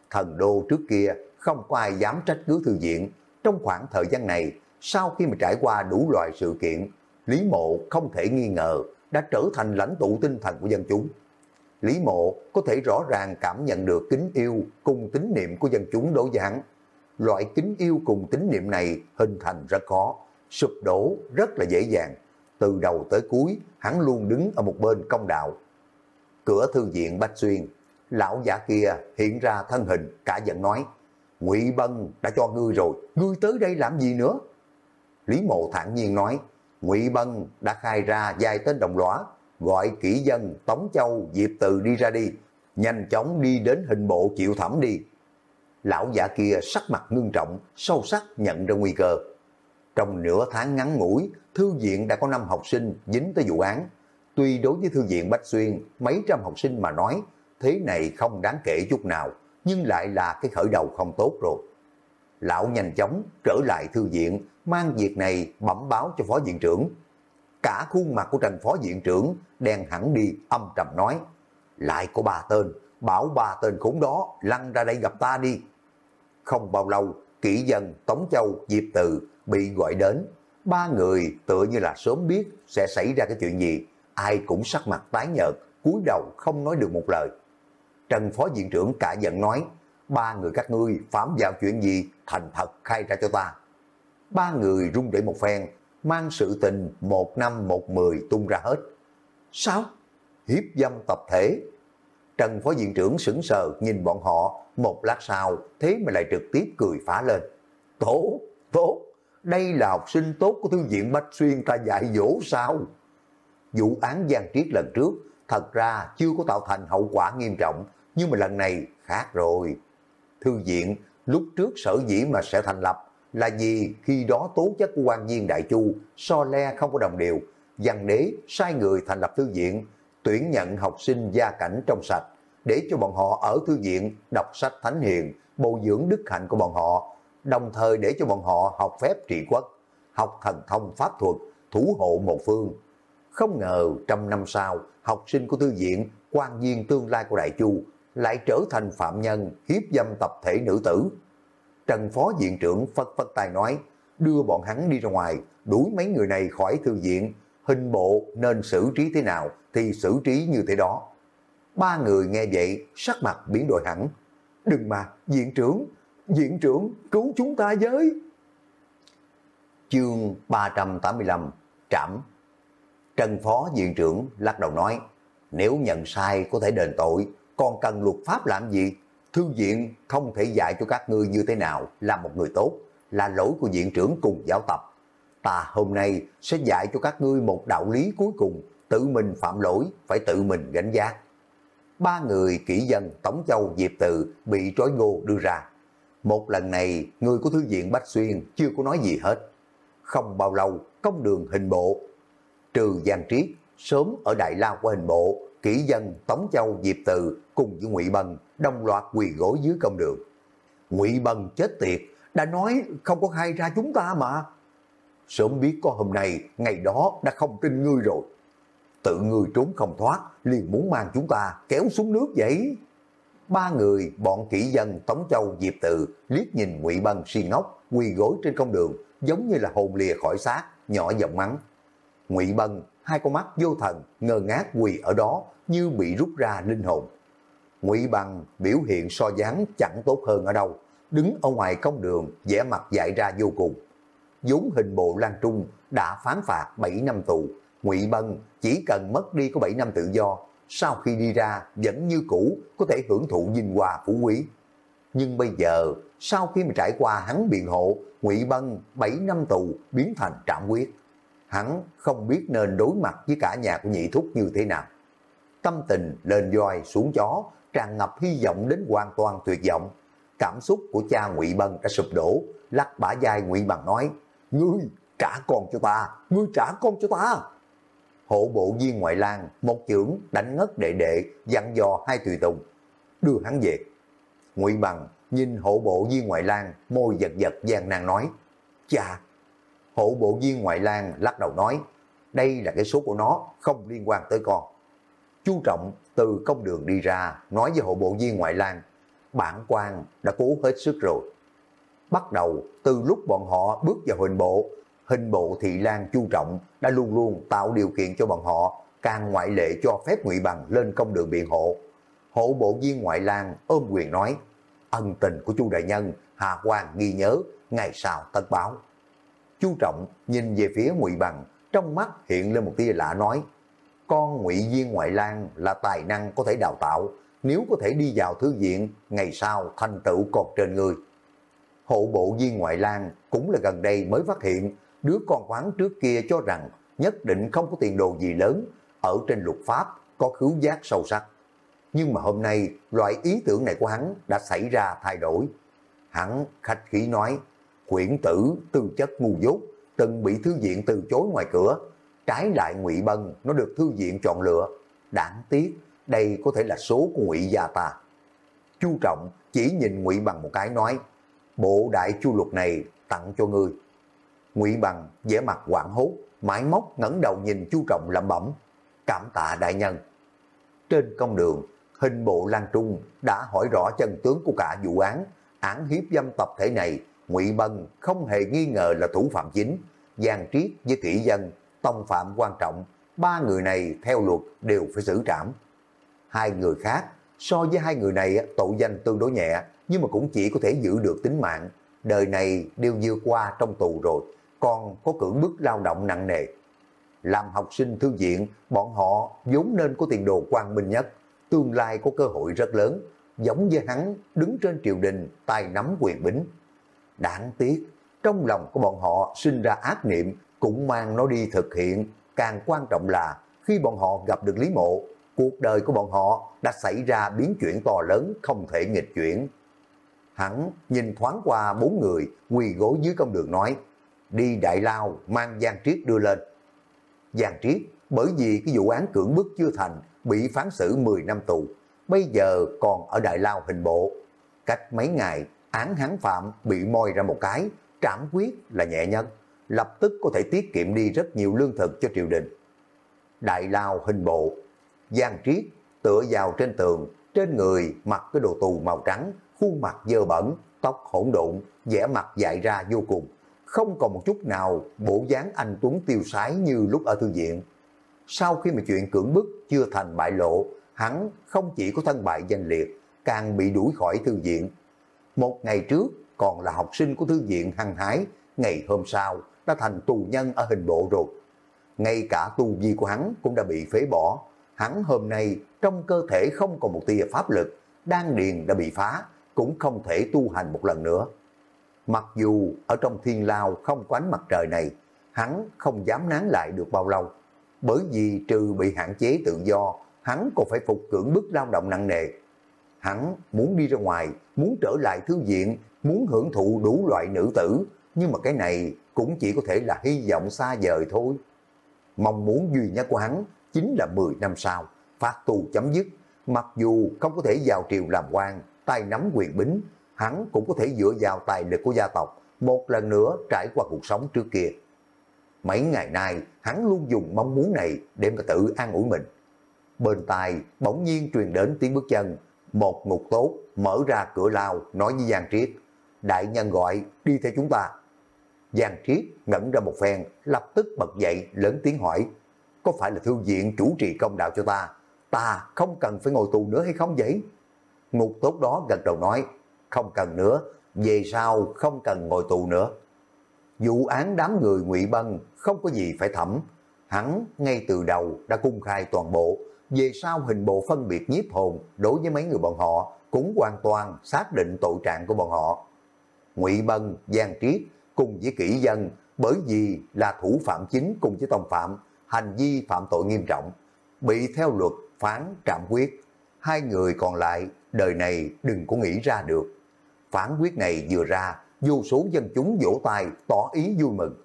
Thần đô trước kia không có ai dám trách cứ thư viện. Trong khoảng thời gian này, sau khi mà trải qua đủ loại sự kiện, Lý Mộ không thể nghi ngờ đã trở thành lãnh tụ tinh thần của dân chúng. Lý Mộ có thể rõ ràng cảm nhận được kính yêu cùng tín niệm của dân chúng đối với hắn. Loại kính yêu cùng tín niệm này hình thành rất khó, sụp đổ rất là dễ dàng. Từ đầu tới cuối, hắn luôn đứng ở một bên công đạo. Cửa thư viện Bách Xuyên, lão giả kia hiện ra thân hình, cả giận nói, Ngụy Bân đã cho ngươi rồi, ngươi tới đây làm gì nữa? Lý Mộ thản nhiên nói, Ngụy Bân đã khai ra vài tên đồng lõa, gọi kỹ dân Tống Châu, Diệp Từ đi ra đi, nhanh chóng đi đến hình bộ chịu thẩm đi. Lão giả kia sắc mặt ngưng trọng, sâu sắc nhận ra nguy cơ. Trong nửa tháng ngắn ngủi, thư viện đã có 5 học sinh dính tới vụ án. Tuy đối với thư viện Bách Xuyên, mấy trăm học sinh mà nói, thế này không đáng kể chút nào, nhưng lại là cái khởi đầu không tốt rồi. Lão nhanh chóng trở lại thư viện, mang việc này bẩm báo cho phó viện trưởng. Cả khuôn mặt của Trần phó viện trưởng đen hẳn đi âm trầm nói, lại có ba tên, bảo ba tên khốn đó lăn ra đây gặp ta đi. Không bao lâu, kỹ dân Tống Châu, Diệp Từ bị gọi đến. Ba người tựa như là sớm biết sẽ xảy ra cái chuyện gì, ai cũng sắc mặt tái nhợt, cúi đầu không nói được một lời. Trần Phó Viện trưởng cả giận nói, ba người các ngươi phạm vào chuyện gì, thành thật khai ra cho ta. Ba người rung rẩy một phen, mang sự tình một năm một mười tung ra hết. Sao? Hiếp dâm tập thể. Trần Phó Viện trưởng sững sờ nhìn bọn họ, một lát sau, thế mà lại trực tiếp cười phá lên. Tốt, tốt, đây là học sinh tốt của thư viện Bách Xuyên ta dạy dỗ sao? Vụ án gian Triết lần trước, thật ra chưa có tạo thành hậu quả nghiêm trọng, nhưng mà lần này khác rồi. Thư viện lúc trước sở dĩ mà sẽ thành lập là vì khi đó tố chất của quan viên Đại Chu so le không có đồng đều, văn đế sai người thành lập thư viện, tuyển nhận học sinh gia cảnh trong sạch, để cho bọn họ ở thư viện đọc sách thánh hiền, bồi dưỡng đức hạnh của bọn họ, đồng thời để cho bọn họ học phép trị quốc, học thần thông pháp thuật, thủ hộ một phương. Không ngờ trăm năm sau, học sinh của thư viện, quan viên tương lai của Đại Chu lại trở thành phạm nhân hiếp dâm tập thể nữ tử. Trần Phó Viện trưởng phất phất tài nói, đưa bọn hắn đi ra ngoài, đuổi mấy người này khỏi thư viện, hình bộ nên xử trí thế nào thì xử trí như thế đó. Ba người nghe vậy, sắc mặt biến đổi hẳn. Đừng mà, viện trưởng, viện trưởng cứu chúng ta với. Chương 385 Trảm Trần Phó Viện trưởng lắc đầu nói, nếu nhận sai có thể đền tội, còn cần luật pháp làm gì? Thư viện không thể dạy cho các ngươi như thế nào là một người tốt, là lỗi của viện trưởng cùng giáo tập. Ta hôm nay sẽ dạy cho các ngươi một đạo lý cuối cùng, tự mình phạm lỗi, phải tự mình gánh giác. Ba người kỹ dân Tống Châu Diệp Từ bị trói ngô đưa ra. Một lần này, người của Thư viện Bách Xuyên chưa có nói gì hết. Không bao lâu, công đường hình bộ, trừ Giang Triết, sớm ở Đại Lao của hình bộ, kỹ dân Tống Châu Diệp Từ cùng với Ngụy Bân đồng loạt quỳ gối dưới công đường. Ngụy Bân chết tiệt, đã nói không có khai ra chúng ta mà. Sớm biết có hôm nay, ngày đó đã không tin ngươi rồi. Tự ngươi trốn không thoát, liền muốn mang chúng ta kéo xuống nước vậy. Ba người, bọn kỹ dân Tống Châu Diệp Từ liếc nhìn Ngụy Bân si ngốc, quỳ gối trên công đường, giống như là hồn lìa khỏi xác, nhỏ giọng mắng. Ngụy Bân, hai con mắt vô thần, ngơ ngác quỳ ở đó như bị rút ra linh hồn. Ngụy Bằng biểu hiện so dáng chẳng tốt hơn ở đâu, đứng ở ngoài công đường, vẻ mặt dại ra vô cùng. vốn hình bộ Lan Trung đã phán phạt 7 năm tù, Ngụy Bân chỉ cần mất đi có 7 năm tự do, sau khi đi ra vẫn như cũ có thể hưởng thụ vinh hoa phú quý. Nhưng bây giờ, sau khi mà trải qua hắn biện hộ, Ngụy Bân 7 năm tù biến thành trạm quyết. Hắn không biết nên đối mặt với cả nhà của nhị thúc như thế nào. Tâm tình lên doi xuống chó, tràn ngập hy vọng đến hoàn toàn tuyệt vọng. Cảm xúc của cha Ngụy Bân đã sụp đổ, lắc bả vai Ngụy Bằng nói, Ngươi trả con cho ta, ngươi trả con cho ta. Hộ bộ viên ngoại lang, một chưởng đánh ngất đệ đệ, dặn dò hai tùy tùng, đưa hắn về. Ngụy Bằng nhìn hộ bộ viên ngoại lang, môi giật giật gian nan nói, Cha, hộ bộ viên ngoại lang lắc đầu nói, đây là cái số của nó, không liên quan tới con. Chu Trọng từ công đường đi ra, nói với hộ bộ viên ngoại lang, bản quan đã cố hết sức rồi. Bắt đầu, từ lúc bọn họ bước vào hình bộ, hình bộ thị lang Chu Trọng đã luôn luôn tạo điều kiện cho bọn họ, càng ngoại lệ cho phép ngụy Bằng lên công đường biện hộ. Hộ bộ viên ngoại lang ôm quyền nói, ân tình của Chu Đại Nhân, Hà quan ghi nhớ, ngày sau tất báo. Chu Trọng nhìn về phía ngụy Bằng, trong mắt hiện lên một tia lạ nói, con ngụy viên ngoại lang là tài năng có thể đào tạo, nếu có thể đi vào thư viện, ngày sau thành tựu cột trên người. Hộ bộ viên ngoại lang cũng là gần đây mới phát hiện, đứa con quán trước kia cho rằng nhất định không có tiền đồ gì lớn, ở trên luật pháp có khứu giác sâu sắc. Nhưng mà hôm nay, loại ý tưởng này của hắn đã xảy ra thay đổi. Hắn khách khí nói, quyển tử tư chất ngu dốt, từng bị thư viện từ chối ngoài cửa, trái lại ngụy Bân nó được thư viện chọn lựa. Đáng tiếc, đây có thể là số của ngụy gia ta. Chu Trọng chỉ nhìn ngụy Bằng một cái nói, bộ đại chu luật này tặng cho ngươi. Ngụy Bằng vẻ mặt quảng hốt, mãi móc ngẩng đầu nhìn Chu Trọng lẩm bẩm, cảm tạ đại nhân. Trên công đường, hình bộ Lan Trung đã hỏi rõ chân tướng của cả vụ án, án hiếp dâm tập thể này, Ngụy Bân không hề nghi ngờ là thủ phạm chính, Giang Triết với Kỷ dân tông phạm quan trọng, ba người này theo luật đều phải xử trảm. Hai người khác, so với hai người này tội danh tương đối nhẹ, nhưng mà cũng chỉ có thể giữ được tính mạng. Đời này đều vượt qua trong tù rồi, còn có cưỡng bức lao động nặng nề. Làm học sinh thư viện, bọn họ vốn nên có tiền đồ quang minh nhất, tương lai có cơ hội rất lớn, giống như hắn đứng trên triều đình, tay nắm quyền bính. Đáng tiếc, trong lòng của bọn họ sinh ra ác niệm cũng mang nó đi thực hiện, càng quan trọng là khi bọn họ gặp được Lý Mộ, cuộc đời của bọn họ đã xảy ra biến chuyển to lớn không thể nghịch chuyển. Hắn nhìn thoáng qua bốn người quỳ gối dưới công đường nói, đi Đại Lao mang Giang Triết đưa lên. Giang Triết bởi vì cái vụ án cưỡng bức chưa thành bị phán xử 10 năm tù, bây giờ còn ở Đại Lao hình bộ. Cách mấy ngày, án hắn phạm bị moi ra một cái, trảm quyết là nhẹ nhân, lập tức có thể tiết kiệm đi rất nhiều lương thực cho triều đình. Đại Lao hình bộ, Giang Triết tựa vào trên tường, trên người mặc cái đồ tù màu trắng, khuôn mặt dơ bẩn, tóc hỗn độn, vẻ mặt dại ra vô cùng, không còn một chút nào bộ dáng anh Tuấn tiêu sái như lúc ở thư viện. Sau khi mà chuyện cưỡng bức chưa thành bại lộ, hắn không chỉ có thân bại danh liệt, càng bị đuổi khỏi thư viện. Một ngày trước còn là học sinh của thư viện hăng hái, ngày hôm sau đã thành tù nhân ở hình bộ rồi. Ngay cả tu vi của hắn cũng đã bị phế bỏ. Hắn hôm nay trong cơ thể không còn một tia pháp lực, đan điền đã bị phá, cũng không thể tu hành một lần nữa. Mặc dù ở trong thiên lao không có ánh mặt trời này, hắn không dám nán lại được bao lâu. Bởi vì trừ bị hạn chế tự do, hắn còn phải phục cưỡng bức lao động nặng nề. Hắn muốn đi ra ngoài, muốn trở lại thư viện, muốn hưởng thụ đủ loại nữ tử, nhưng mà cái này cũng chỉ có thể là hy vọng xa vời thôi. Mong muốn duy nhất của hắn chính là 10 năm sau, phạt tù chấm dứt, mặc dù không có thể vào triều làm quan, tay nắm quyền bính, hắn cũng có thể dựa vào tài lực của gia tộc, một lần nữa trải qua cuộc sống trước kia. Mấy ngày nay, hắn luôn dùng mong muốn này để mà tự an ủi mình. Bên tai bỗng nhiên truyền đến tiếng bước chân, một ngục tốt mở ra cửa lao nói với Giang Triết, đại nhân gọi đi theo chúng ta. Giang Triết ngẩn ra một phen, lập tức bật dậy lớn tiếng hỏi, có phải là thư viện chủ trì công đạo cho ta, ta không cần phải ngồi tù nữa hay không vậy? Ngục tốt đó gật đầu nói, không cần nữa, về sau không cần ngồi tù nữa. Vụ án đám người ngụy Bân không có gì phải thẩm, hắn ngay từ đầu đã cung khai toàn bộ, về sau hình bộ phân biệt nhiếp hồn đối với mấy người bọn họ cũng hoàn toàn xác định tội trạng của bọn họ. Ngụy Bân, Giang Triết cùng với kỹ dân bởi vì là thủ phạm chính cùng với tông phạm, hành vi phạm tội nghiêm trọng, bị theo luật phán trạm quyết. Hai người còn lại đời này đừng có nghĩ ra được. Phán quyết này vừa ra, vô số dân chúng vỗ tay tỏ ý vui mừng.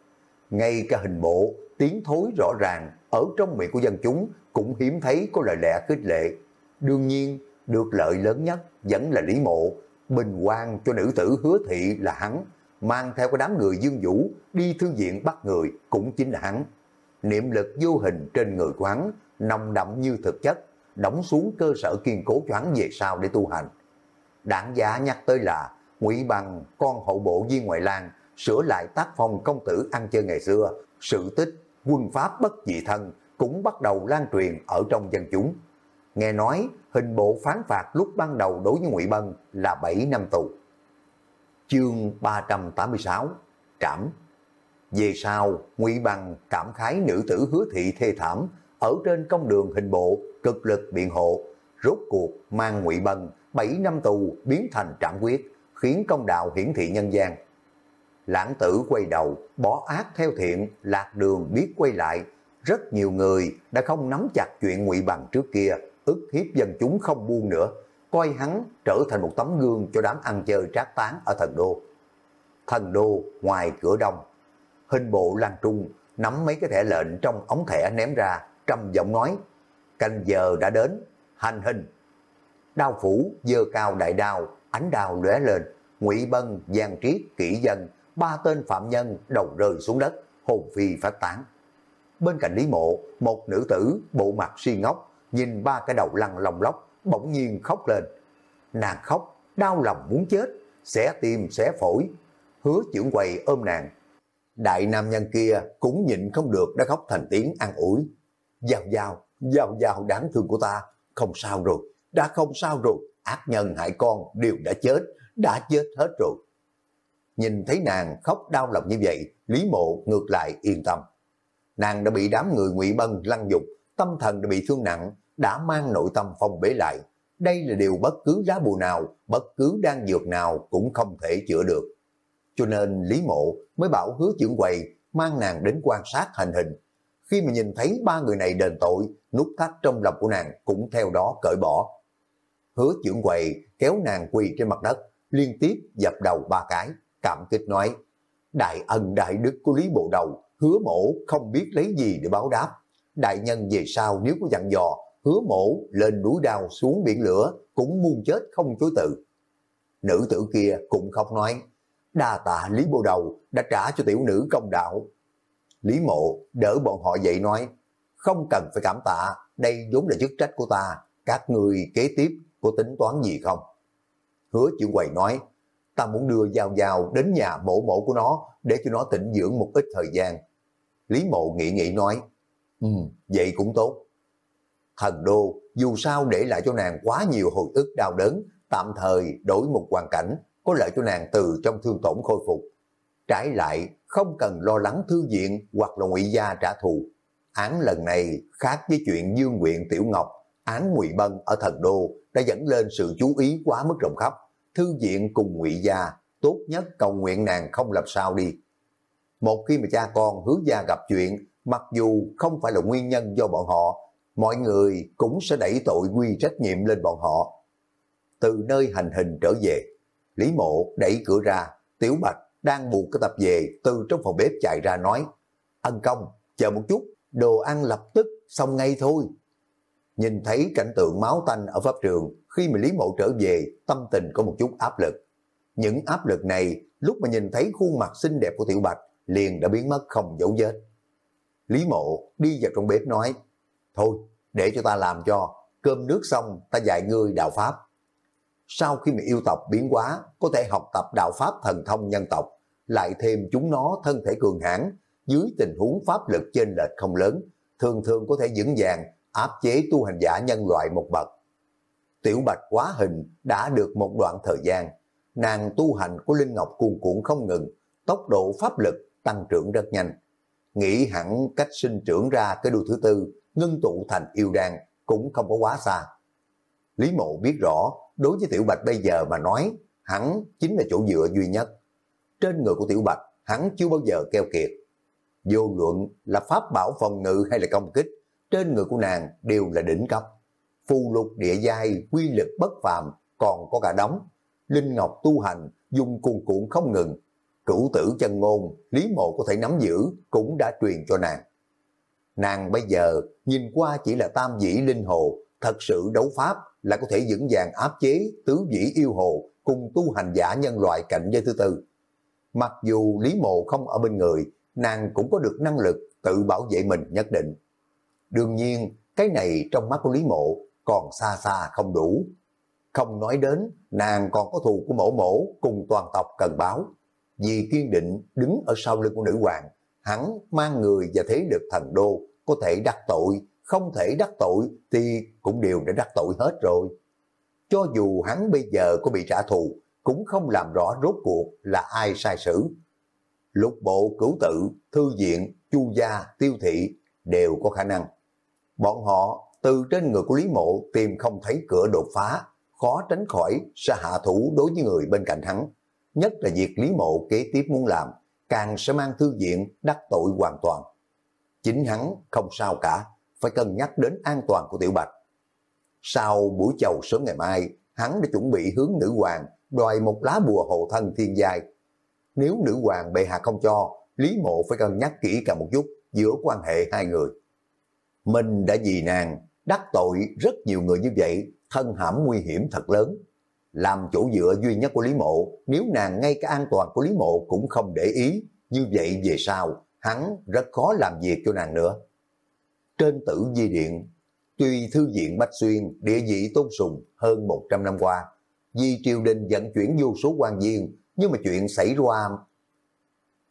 Ngay cả hình bộ, tiếng thối rõ ràng ở trong miệng của dân chúng cũng hiếm thấy có lời lẽ khích lệ. Đương nhiên, được lợi lớn nhất vẫn là Lý Mộ, bình quan cho nữ tử hứa thị là hắn, mang theo cái đám người dương vũ đi thư viện bắt người cũng chính là hắn. Niệm lực vô hình trên người của hắn, nồng đậm như thực chất, đóng xuống cơ sở kiên cố cho hắn về sau để tu hành. Đảng giả nhắc tới là ngụy bằng con hậu bộ viên ngoại lang sửa lại tác phong công tử ăn chơi ngày xưa, sự tích, quân pháp bất dị thân cũng bắt đầu lan truyền ở trong dân chúng. Nghe nói hình bộ phán phạt lúc ban đầu đối với Ngụy Bân là 7 năm tù. Chương 386 Trảm Về sau, Ngụy Bằng cảm khái nữ tử hứa thị thê thảm ở trên công đường hình bộ cực lực biện hộ, rốt cuộc mang Ngụy Bân 7 năm tù biến thành trảm quyết, khiến công đạo hiển thị nhân gian. Lãng tử quay đầu, bỏ ác theo thiện, lạc đường biết quay lại. Rất nhiều người đã không nắm chặt chuyện ngụy bằng trước kia, ức hiếp dân chúng không buông nữa, coi hắn trở thành một tấm gương cho đám ăn chơi trác tán ở thần đô. Thần đô ngoài cửa đông, hình bộ Lan Trung nắm mấy cái thẻ lệnh trong ống thẻ ném ra, trầm giọng nói, canh giờ đã đến, hành hình. Đao phủ dơ cao đại đao, ánh đao lóe lên, ngụy Bân, Giang Triết, kỹ Dân, ba tên phạm nhân đầu rơi xuống đất, hồn phi phát tán. Bên cạnh Lý Mộ, một nữ tử bộ mặt suy ngốc, nhìn ba cái đầu lăn lòng lóc, bỗng nhiên khóc lên. Nàng khóc, đau lòng muốn chết, xé tim xé phổi. Hứa trưởng quầy ôm nàng. Đại nam nhân kia cũng nhịn không được đã khóc thành tiếng an ủi. Giao giao, giao giao đáng thương của ta, không sao rồi, đã không sao rồi, ác nhân hại con đều đã chết, đã chết hết rồi. Nhìn thấy nàng khóc đau lòng như vậy, Lý Mộ ngược lại yên tâm. Nàng đã bị đám người ngụy Bân lăng dục, tâm thần đã bị thương nặng, đã mang nội tâm phong bế lại. Đây là điều bất cứ giá bùa nào, bất cứ đan dược nào cũng không thể chữa được. Cho nên Lý Mộ mới bảo hứa trưởng quầy mang nàng đến quan sát hành hình. Khi mà nhìn thấy ba người này đền tội, nút thắt trong lòng của nàng cũng theo đó cởi bỏ. Hứa trưởng quầy kéo nàng quỳ trên mặt đất, liên tiếp dập đầu ba cái, cảm kích nói, đại ân đại đức của Lý Bộ Đầu, hứa mổ không biết lấy gì để báo đáp. Đại nhân về sau nếu có dặn dò, hứa mổ lên núi đao xuống biển lửa, cũng muôn chết không chối từ. Nữ tử kia cũng không nói, đa tạ Lý Bồ Đầu đã trả cho tiểu nữ công đạo. Lý Mộ đỡ bọn họ dậy nói, không cần phải cảm tạ, đây vốn là chức trách của ta, các người kế tiếp có tính toán gì không? Hứa chữ quầy nói, ta muốn đưa Giao Giao đến nhà mộ mổ của nó để cho nó tĩnh dưỡng một ít thời gian. Lý mộ nghĩ nghĩ nói, ừ, vậy cũng tốt. Thần đô dù sao để lại cho nàng quá nhiều hồi ức đau đớn, tạm thời đổi một hoàn cảnh, có lợi cho nàng từ trong thương tổn khôi phục. Trái lại, không cần lo lắng thư viện hoặc là ngụy gia trả thù. Án lần này khác với chuyện Dương Nguyện Tiểu Ngọc, án Ngụy Bân ở thần đô đã dẫn lên sự chú ý quá mức rộng khắp. Thư viện cùng ngụy gia tốt nhất cầu nguyện nàng không làm sao đi. Một khi mà cha con hứa gia gặp chuyện, mặc dù không phải là nguyên nhân do bọn họ, mọi người cũng sẽ đẩy tội quy trách nhiệm lên bọn họ. Từ nơi hành hình trở về, Lý Mộ đẩy cửa ra, Tiểu Bạch đang buộc cái tập về từ trong phòng bếp chạy ra nói, ân công, chờ một chút, đồ ăn lập tức xong ngay thôi. Nhìn thấy cảnh tượng máu tanh ở pháp trường, khi mà Lý Mộ trở về, tâm tình có một chút áp lực. Những áp lực này, lúc mà nhìn thấy khuôn mặt xinh đẹp của Tiểu Bạch, liền đã biến mất không dấu vết. Lý Mộ đi vào trong bếp nói, thôi, để cho ta làm cho, cơm nước xong ta dạy ngươi đạo Pháp. Sau khi mà yêu tộc biến hóa, có thể học tập đạo Pháp thần thông nhân tộc, lại thêm chúng nó thân thể cường hãn dưới tình huống pháp lực trên lệch không lớn, thường thường có thể vững vàng áp chế tu hành giả nhân loại một bậc. Tiểu Bạch quá hình đã được một đoạn thời gian, nàng tu hành của Linh Ngọc cuồn cuộn không ngừng, tốc độ pháp lực tăng trưởng rất nhanh. Nghĩ hẳn cách sinh trưởng ra cái đuôi thứ tư, ngưng tụ thành yêu đan cũng không có quá xa. Lý Mộ biết rõ, đối với Tiểu Bạch bây giờ mà nói, hắn chính là chỗ dựa duy nhất. Trên người của Tiểu Bạch, hắn chưa bao giờ keo kiệt. Vô luận là pháp bảo phòng ngự hay là công kích, trên người của nàng đều là đỉnh cấp. Phù lục địa giai, quy lực bất phàm, còn có cả đóng. Linh Ngọc tu hành, dùng cuồn cuộn không ngừng. Cửu tử chân ngôn, Lý Mộ có thể nắm giữ, cũng đã truyền cho nàng. Nàng bây giờ nhìn qua chỉ là tam dĩ linh hồ, thật sự đấu pháp là có thể vững vàng áp chế tứ dĩ yêu hồ cùng tu hành giả nhân loại cạnh giới thứ tư. Mặc dù Lý Mộ không ở bên người, nàng cũng có được năng lực tự bảo vệ mình nhất định. Đương nhiên, cái này trong mắt của Lý Mộ còn xa xa không đủ. Không nói đến, nàng còn có thù của mẫu mổ cùng toàn tộc cần báo. Vì kiên định đứng ở sau lưng của nữ hoàng, hắn mang người và thế lực thần đô có thể đắc tội, không thể đắc tội thì cũng đều đã đắc tội hết rồi. Cho dù hắn bây giờ có bị trả thù, cũng không làm rõ rốt cuộc là ai sai sử. Lục bộ cửu tự, thư viện, chu gia, tiêu thị đều có khả năng. Bọn họ từ trên người của Lý Mộ tìm không thấy cửa đột phá, khó tránh khỏi sẽ hạ thủ đối với người bên cạnh hắn. Nhất là việc Lý Mộ kế tiếp muốn làm, càng sẽ mang thư viện đắc tội hoàn toàn. Chính hắn không sao cả, phải cân nhắc đến an toàn của Tiểu Bạch. Sau buổi chầu sớm ngày mai, hắn đã chuẩn bị hướng nữ hoàng đòi một lá bùa hộ thân thiên giai. Nếu nữ hoàng bệ hạ không cho, Lý Mộ phải cân nhắc kỹ càng một chút giữa quan hệ hai người. Mình đã vì nàng đắc tội rất nhiều người như vậy, thân hãm nguy hiểm thật lớn. Làm chỗ dựa duy nhất của Lý Mộ, nếu nàng ngay cả an toàn của Lý Mộ cũng không để ý, như vậy về sau, hắn rất khó làm việc cho nàng nữa. Trên tử di điện, tuy thư viện Bách Xuyên địa vị tôn sùng hơn 100 năm qua, di triều đình dẫn chuyển vô số quan viên, nhưng mà chuyện xảy ra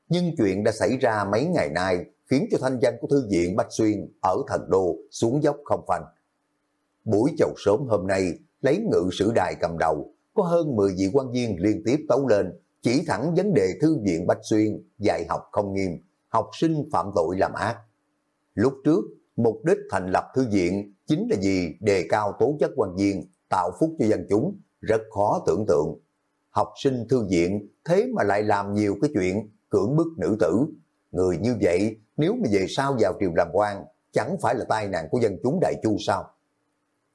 nhưng chuyện đã xảy ra mấy ngày nay khiến cho thanh danh của thư viện Bách Xuyên ở thần đô xuống dốc không phanh. Buổi chầu sớm hôm nay, lấy ngự sử đài cầm đầu, có hơn 10 vị quan viên liên tiếp tấu lên, chỉ thẳng vấn đề thư viện Bách Xuyên, dạy học không nghiêm, học sinh phạm tội làm ác. Lúc trước, mục đích thành lập thư viện chính là gì đề cao tố chất quan viên, tạo phúc cho dân chúng, rất khó tưởng tượng. Học sinh thư viện thế mà lại làm nhiều cái chuyện cưỡng bức nữ tử. Người như vậy nếu mà về sau vào triều làm quan chẳng phải là tai nạn của dân chúng đại chu sao?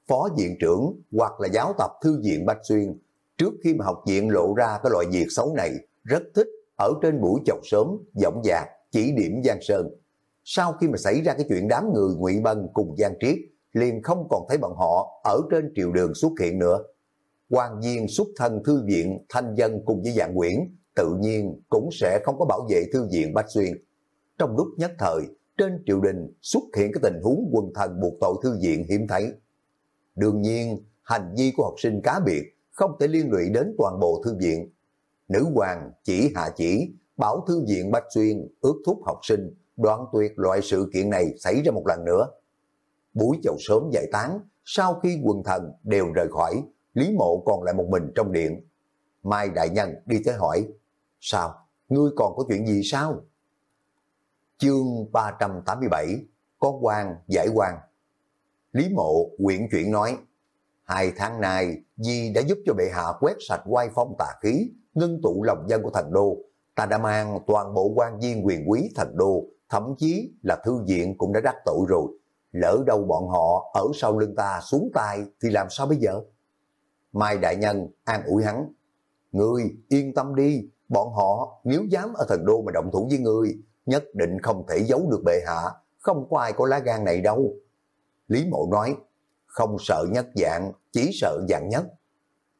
Phó viện trưởng hoặc là giáo tập thư viện Bách Xuyên trước khi mà học viện lộ ra cái loại việc xấu này rất thích ở trên buổi chọc sớm, giọng dạc, chỉ điểm Giang Sơn. Sau khi mà xảy ra cái chuyện đám người ngụy Bân cùng Giang Triết, liền không còn thấy bọn họ ở trên triều đường xuất hiện nữa. quan viên xuất thân thư viện, thanh dân cùng với dạng quyển, tự nhiên cũng sẽ không có bảo vệ thư viện Bách Xuyên. Trong lúc nhất thời, trên triều đình xuất hiện cái tình huống quân thần buộc tội thư viện hiếm thấy. Đương nhiên, hành vi của học sinh cá biệt không thể liên lụy đến toàn bộ thư viện. Nữ hoàng chỉ hạ chỉ, bảo thư viện Bách Xuyên ước thúc học sinh đoạn tuyệt loại sự kiện này xảy ra một lần nữa. Buổi chầu sớm giải tán, sau khi quần thần đều rời khỏi, Lý Mộ còn lại một mình trong điện. Mai Đại Nhân đi tới hỏi, sao, ngươi còn có chuyện gì sao? Chương 387, có quan giải quan. Lý Mộ quyển chuyển nói, hai tháng nay, Di đã giúp cho bệ hạ quét sạch quay phong tà khí, ngưng tụ lòng dân của thần đô. Ta đã mang toàn bộ quan viên quyền quý thần đô, thậm chí là thư viện cũng đã đắc tội rồi. Lỡ đâu bọn họ ở sau lưng ta xuống tay thì làm sao bây giờ? Mai Đại Nhân an ủi hắn. Ngươi yên tâm đi, bọn họ nếu dám ở thần đô mà động thủ với ngươi, nhất định không thể giấu được bệ hạ, không có ai có lá gan này đâu. Lý Mộ nói, không sợ nhất dạng, chỉ sợ dạng nhất.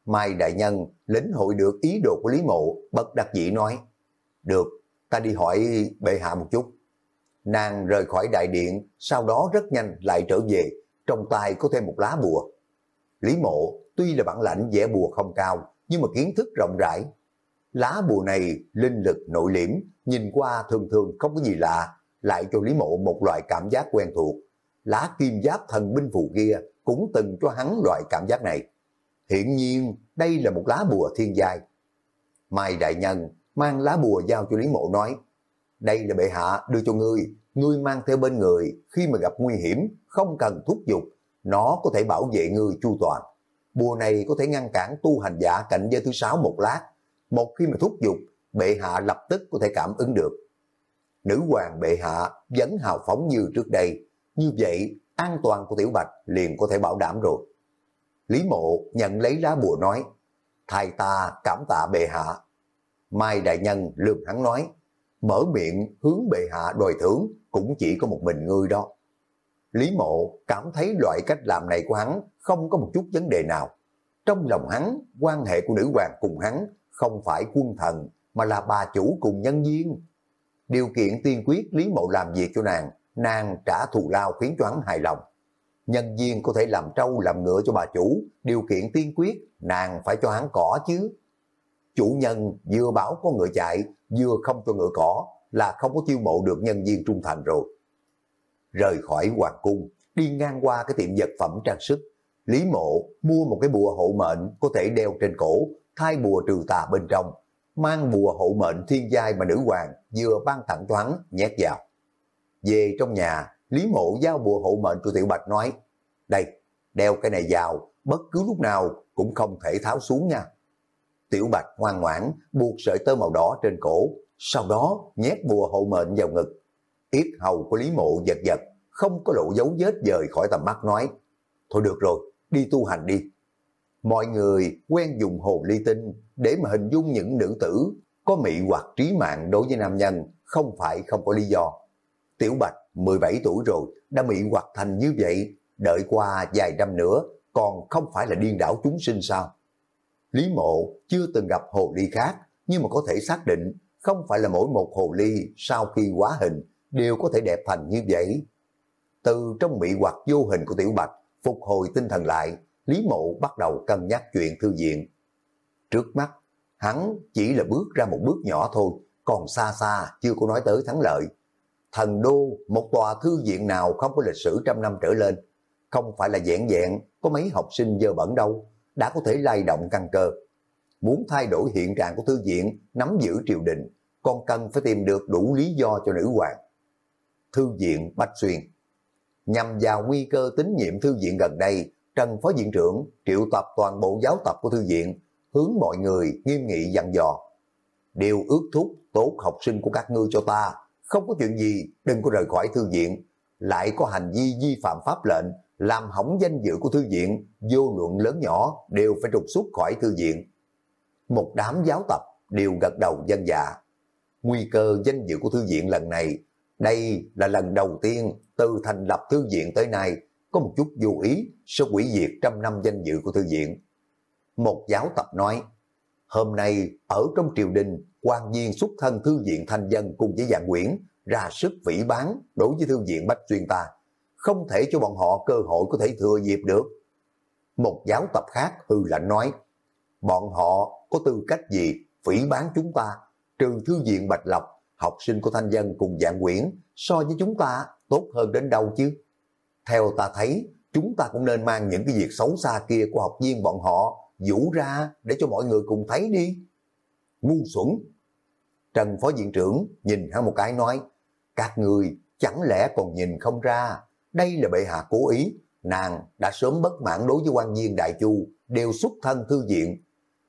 Mai Đại Nhân lĩnh hội được ý đồ của Lý Mộ, bất đắc dĩ nói, được, ta đi hỏi bệ hạ một chút. Nàng rời khỏi đại điện, sau đó rất nhanh lại trở về, trong tay có thêm một lá bùa. Lý Mộ tuy là bản lãnh vẽ bùa không cao, nhưng mà kiến thức rộng rãi. Lá bùa này linh lực nội liễm, nhìn qua thường thường không có gì lạ, lại cho Lý Mộ một loại cảm giác quen thuộc. Lá kim giáp thần binh phù kia cũng từng cho hắn loại cảm giác này. Hiện nhiên, đây là một lá bùa thiên giai. Mai Đại Nhân mang lá bùa giao cho Lý Mộ nói, đây là bệ hạ đưa cho ngươi, ngươi mang theo bên người, khi mà gặp nguy hiểm, không cần thúc giục, nó có thể bảo vệ ngươi chu toàn. Bùa này có thể ngăn cản tu hành giả cạnh giới thứ sáu một lát. Một khi mà thúc giục, bệ hạ lập tức có thể cảm ứng được. Nữ hoàng bệ hạ vẫn hào phóng như trước đây, như vậy an toàn của Tiểu Bạch liền có thể bảo đảm rồi. Lý mộ nhận lấy lá bùa nói, thay ta cảm tạ bệ hạ. Mai đại nhân lườm hắn nói, mở miệng hướng bệ hạ đòi thưởng cũng chỉ có một mình ngươi đó. Lý mộ cảm thấy loại cách làm này của hắn không có một chút vấn đề nào. Trong lòng hắn, quan hệ của nữ hoàng cùng hắn không phải quân thần mà là bà chủ cùng nhân viên. Điều kiện tiên quyết Lý mộ làm việc cho nàng, nàng trả thù lao khiến cho hắn hài lòng. Nhân viên có thể làm trâu làm ngựa cho bà chủ, điều kiện tiên quyết nàng phải cho hắn cỏ chứ. Chủ nhân vừa bảo có ngựa chạy, vừa không cho ngựa cỏ là không có chiêu mộ được nhân viên trung thành rồi. Rời khỏi hoàng cung, đi ngang qua cái tiệm vật phẩm trang sức, Lý Mộ mua một cái bùa hộ mệnh có thể đeo trên cổ, thay bùa trừ tà bên trong, mang bùa hộ mệnh thiên giai mà nữ hoàng vừa ban tặng cho hắn nhét vào. Về trong nhà, Lý Mộ giao bùa hộ mệnh cho Tiểu Bạch nói, đây, đeo cái này vào, bất cứ lúc nào cũng không thể tháo xuống nha. Tiểu Bạch ngoan ngoãn buộc sợi tơ màu đỏ trên cổ, sau đó nhét bùa hộ mệnh vào ngực. Yết hầu của Lý Mộ giật giật, không có lộ dấu vết rời khỏi tầm mắt nói, thôi được rồi, đi tu hành đi. Mọi người quen dùng hồ ly tinh để mà hình dung những nữ tử có mị hoặc trí mạng đối với nam nhân, không phải không có lý do. Tiểu Bạch 17 tuổi rồi, đã bị hoạt thành như vậy, đợi qua vài năm nữa, còn không phải là điên đảo chúng sinh sao? Lý Mộ chưa từng gặp hồ ly khác, nhưng mà có thể xác định không phải là mỗi một hồ ly sau khi quá hình đều có thể đẹp thành như vậy. Từ trong mỹ hoặc vô hình của Tiểu Bạch, phục hồi tinh thần lại, Lý Mộ bắt đầu cân nhắc chuyện thư viện. Trước mắt, hắn chỉ là bước ra một bước nhỏ thôi, còn xa xa chưa có nói tới thắng lợi. Thần đô, một tòa thư viện nào không có lịch sử trăm năm trở lên, không phải là dẹn dẹn, có mấy học sinh dơ bẩn đâu, đã có thể lay động căn cơ. Muốn thay đổi hiện trạng của thư viện, nắm giữ triều đình, con cần phải tìm được đủ lý do cho nữ hoàng. Thư viện Bách Xuyên nhằm vào nguy cơ tín nhiệm thư viện gần đây, Trần Phó Viện trưởng triệu tập toàn bộ giáo tập của thư viện, hướng mọi người nghiêm nghị dặn dò. Điều ước thúc tốt học sinh của các ngươi cho ta, không có chuyện gì đừng có rời khỏi thư viện, lại có hành vi vi phạm pháp lệnh, làm hỏng danh dự của thư viện, vô luận lớn nhỏ đều phải trục xuất khỏi thư viện. Một đám giáo tập đều gật đầu dân dạ. Nguy cơ danh dự của thư viện lần này, đây là lần đầu tiên từ thành lập thư viện tới nay có một chút vô ý sẽ quỷ diệt trăm năm danh dự của thư viện. Một giáo tập nói, hôm nay ở trong triều đình, quan viên xuất thân thư viện thanh dân cùng với dạng quyển ra sức vĩ bán đối với thư viện Bách Xuyên ta, không thể cho bọn họ cơ hội có thể thừa dịp được. Một giáo tập khác hư lạnh nói, bọn họ có tư cách gì vĩ bán chúng ta, trừ thư viện Bạch Lộc, học sinh của thanh dân cùng dạng quyển so với chúng ta tốt hơn đến đâu chứ. Theo ta thấy, chúng ta cũng nên mang những cái việc xấu xa kia của học viên bọn họ vũ ra để cho mọi người cùng thấy đi. Ngu xuẩn! Trần Phó Viện trưởng nhìn hắn một cái nói, các người chẳng lẽ còn nhìn không ra, đây là bệ hạ cố ý, nàng đã sớm bất mãn đối với quan viên Đại Chu, đều xuất thân thư viện.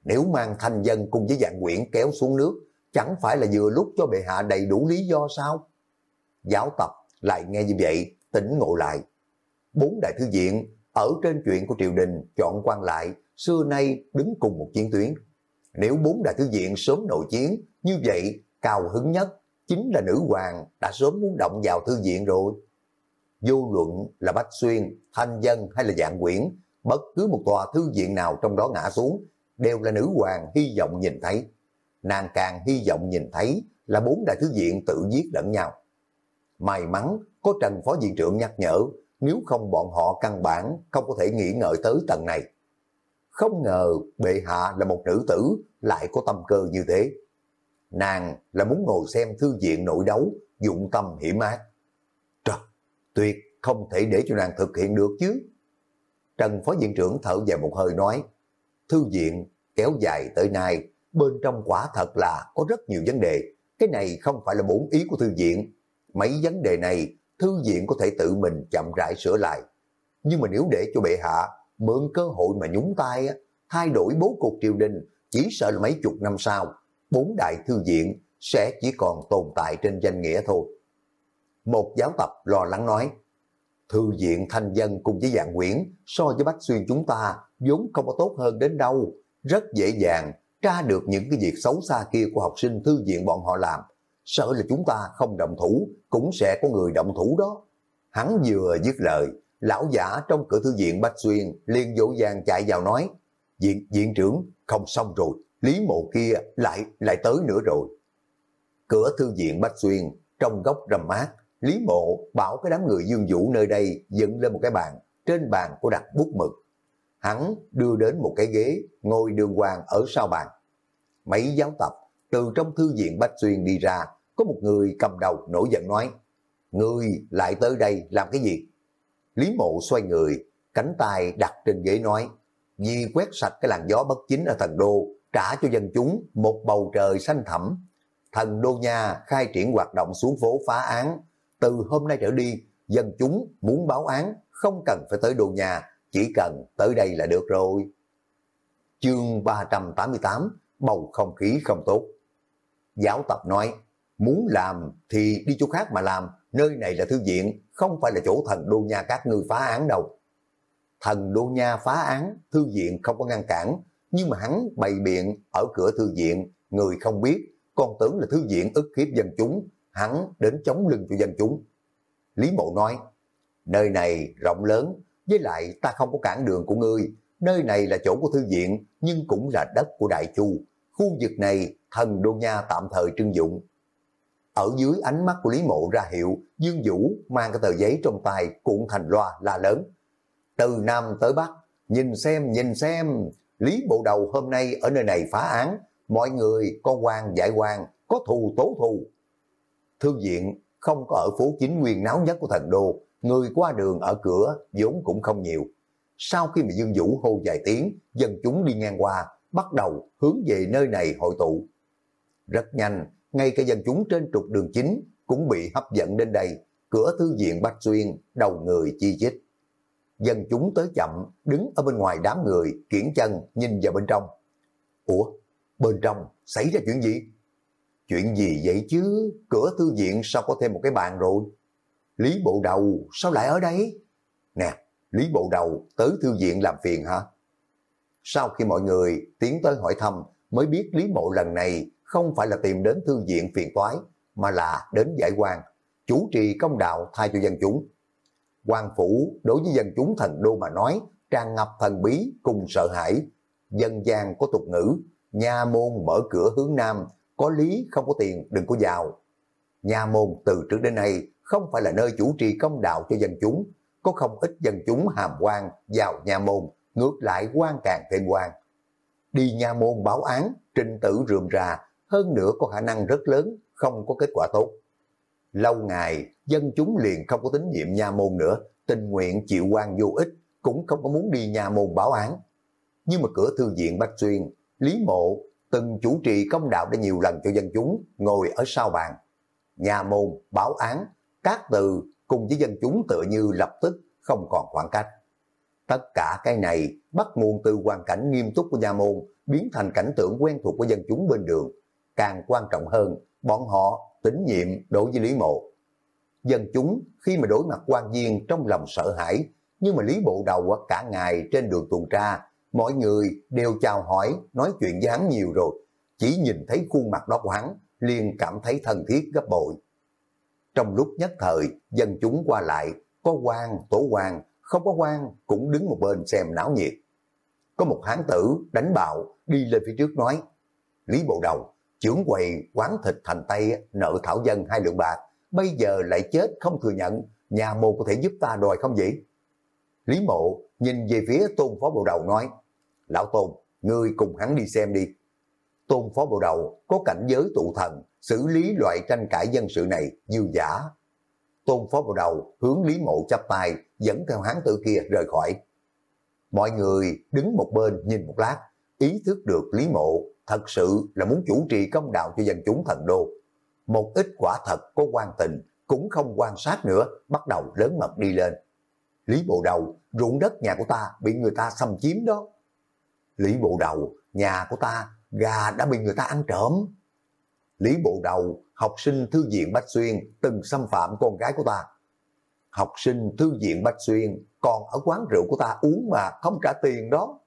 Nếu mang thanh dân cùng với dạng quyển kéo xuống nước, chẳng phải là vừa lúc cho bệ hạ đầy đủ lý do sao? Giáo tập lại nghe như vậy, tỉnh ngộ lại. Bốn đại thư viện ở trên chuyện của triều đình chọn quan lại xưa nay đứng cùng một chiến tuyến. Nếu bốn đại thư viện sớm nội chiến, như vậy cao hứng nhất chính là nữ hoàng đã sớm muốn động vào thư viện rồi. Vô luận là Bách Xuyên, Thanh Dân hay là Dạng Quyển, bất cứ một tòa thư viện nào trong đó ngã xuống, đều là nữ hoàng hy vọng nhìn thấy. Nàng càng hy vọng nhìn thấy là bốn đại thư viện tự giết lẫn nhau. May mắn có Trần Phó Viện trưởng nhắc nhở, nếu không bọn họ căn bản không có thể nghĩ ngợi tới tầng này. Không ngờ bệ hạ là một nữ tử lại có tâm cơ như thế. Nàng là muốn ngồi xem thư viện nội đấu, dụng tâm hiểm ác. Trời, tuyệt không thể để cho nàng thực hiện được chứ. Trần Phó Viện trưởng thở dài một hơi nói, thư viện kéo dài tới nay, bên trong quả thật là có rất nhiều vấn đề. Cái này không phải là bổn ý của thư viện. Mấy vấn đề này, thư viện có thể tự mình chậm rãi sửa lại. Nhưng mà nếu để cho bệ hạ mượn cơ hội mà nhúng tay, thay đổi bố cục triều đình, chỉ sợ là mấy chục năm sau, bốn đại thư viện sẽ chỉ còn tồn tại trên danh nghĩa thôi. Một giáo tập lo lắng nói, thư viện thanh dân cùng với dạng quyển so với Bách Xuyên chúng ta vốn không có tốt hơn đến đâu, rất dễ dàng tra được những cái việc xấu xa kia của học sinh thư viện bọn họ làm. Sợ là chúng ta không động thủ, cũng sẽ có người động thủ đó. Hắn vừa dứt lời, lão giả trong cửa thư viện Bách Xuyên liền dỗ dàng chạy vào nói, viện, viện trưởng không xong rồi, Lý mộ kia lại lại tới nữa rồi. Cửa thư viện Bách Xuyên, trong góc rầm mát, Lý mộ bảo cái đám người dương vũ nơi đây dựng lên một cái bàn, trên bàn có đặt bút mực. Hắn đưa đến một cái ghế, ngồi đường hoàng ở sau bàn. Mấy giáo tập từ trong thư viện Bách Xuyên đi ra, có một người cầm đầu nổi giận nói, Ngươi lại tới đây làm cái gì? Lý mộ xoay người, cánh tay đặt trên ghế nói, vì quét sạch cái làn gió bất chính ở thần đô, trả cho dân chúng một bầu trời xanh thẳm. Thần Đô Nha khai triển hoạt động xuống phố phá án. Từ hôm nay trở đi, dân chúng muốn báo án không cần phải tới Đô Nha, chỉ cần tới đây là được rồi. Chương 388, bầu không khí không tốt. Giáo tập nói, muốn làm thì đi chỗ khác mà làm, nơi này là thư viện, không phải là chỗ thần Đô Nha các ngươi phá án đâu. Thần Đô Nha phá án, thư viện không có ngăn cản, nhưng mà hắn bày biện ở cửa thư viện, người không biết, còn tưởng là thư viện ức hiếp dân chúng, hắn đến chống lưng cho dân chúng. Lý Mộ nói, nơi này rộng lớn, với lại ta không có cản đường của ngươi, nơi này là chỗ của thư viện, nhưng cũng là đất của Đại Chu. Khu vực này thần Đô Nha tạm thời trưng dụng. Ở dưới ánh mắt của Lý Mộ ra hiệu, Dương Vũ mang cái tờ giấy trong tay cuộn thành loa la lớn. Từ Nam tới Bắc, nhìn xem, nhìn xem, Lý Bộ Đầu hôm nay ở nơi này phá án, mọi người có quan giải quan, có thù tố thù. Thư viện không có ở phố chính nguyên náo nhất của thần đô, người qua đường ở cửa vốn cũng không nhiều. Sau khi mà Dương Vũ hô vài tiếng, dân chúng đi ngang qua, bắt đầu hướng về nơi này hội tụ. Rất nhanh, ngay cả dân chúng trên trục đường chính cũng bị hấp dẫn đến đây, cửa thư viện Bách Xuyên, đầu người chi chích. Dân chúng tới chậm, đứng ở bên ngoài đám người, kiển chân nhìn vào bên trong. Ủa, bên trong xảy ra chuyện gì? Chuyện gì vậy chứ? Cửa thư viện sao có thêm một cái bàn rồi? Lý Bộ Đầu sao lại ở đây? Nè, Lý Bộ Đầu tới thư viện làm phiền hả? Sau khi mọi người tiến tới hỏi thăm mới biết Lý Mộ lần này không phải là tìm đến thư viện phiền toái mà là đến giải quan, chủ trì công đạo thay cho dân chúng quan phủ đối với dân chúng thần đô mà nói tràn ngập thần bí cùng sợ hãi. Dân gian có tục ngữ, nhà môn mở cửa hướng nam, có lý không có tiền đừng có vào. Nhà môn từ trước đến nay không phải là nơi chủ trì công đạo cho dân chúng, có không ít dân chúng hàm quan vào nhà môn, ngược lại quan càng thêm quan. Đi nhà môn báo án, trình tự rườm rà, hơn nữa có khả năng rất lớn, không có kết quả tốt. Lâu ngày, dân chúng liền không có tín nhiệm nha môn nữa, tình nguyện chịu quan vô ích, cũng không có muốn đi nhà môn báo án. Nhưng mà cửa thư viện Bách Xuyên, Lý Mộ từng chủ trì công đạo đã nhiều lần cho dân chúng ngồi ở sau bàn. Nhà môn, báo án, các từ cùng với dân chúng tựa như lập tức không còn khoảng cách. Tất cả cái này bắt nguồn từ hoàn cảnh nghiêm túc của nhà môn biến thành cảnh tượng quen thuộc của dân chúng bên đường. Càng quan trọng hơn, bọn họ tín nhiệm đối với Lý Mộ. Dân chúng khi mà đối mặt quan viên trong lòng sợ hãi, nhưng mà Lý Bộ Đầu cả ngày trên đường tuần tra, mọi người đều chào hỏi, nói chuyện với hắn nhiều rồi. Chỉ nhìn thấy khuôn mặt đó của hắn, liền cảm thấy thân thiết gấp bội. Trong lúc nhất thời, dân chúng qua lại, có quan, tổ quan, không có quan, cũng đứng một bên xem náo nhiệt. Có một hán tử đánh bạo, đi lên phía trước nói, Lý Bộ Đầu, trưởng quầy quán thịt thành Tây nợ thảo dân hai lượng bạc, bây giờ lại chết không thừa nhận, nhà mồ có thể giúp ta đòi không vậy? Lý Mộ nhìn về phía Tôn Phó Bộ Đầu nói, Lão Tôn, ngươi cùng hắn đi xem đi. Tôn Phó Bộ Đầu có cảnh giới tụ thần, xử lý loại tranh cãi dân sự này dư giả. Tôn Phó Bộ Đầu hướng Lý Mộ chắp tay, dẫn theo hán tử kia rời khỏi. Mọi người đứng một bên nhìn một lát, ý thức được Lý Mộ thật sự là muốn chủ trì công đạo cho dân chúng thần đô. Một ít quả thật có quan tình, cũng không quan sát nữa, bắt đầu lớn mật đi lên. Lý Bộ Đầu, ruộng đất nhà của ta bị người ta xâm chiếm đó. Lý Bộ Đầu, nhà của ta, gà đã bị người ta ăn trộm. Lý Bộ Đầu, học sinh thư viện Bách Xuyên, từng xâm phạm con gái của ta. Học sinh thư viện Bách Xuyên, còn ở quán rượu của ta uống mà không trả tiền đó.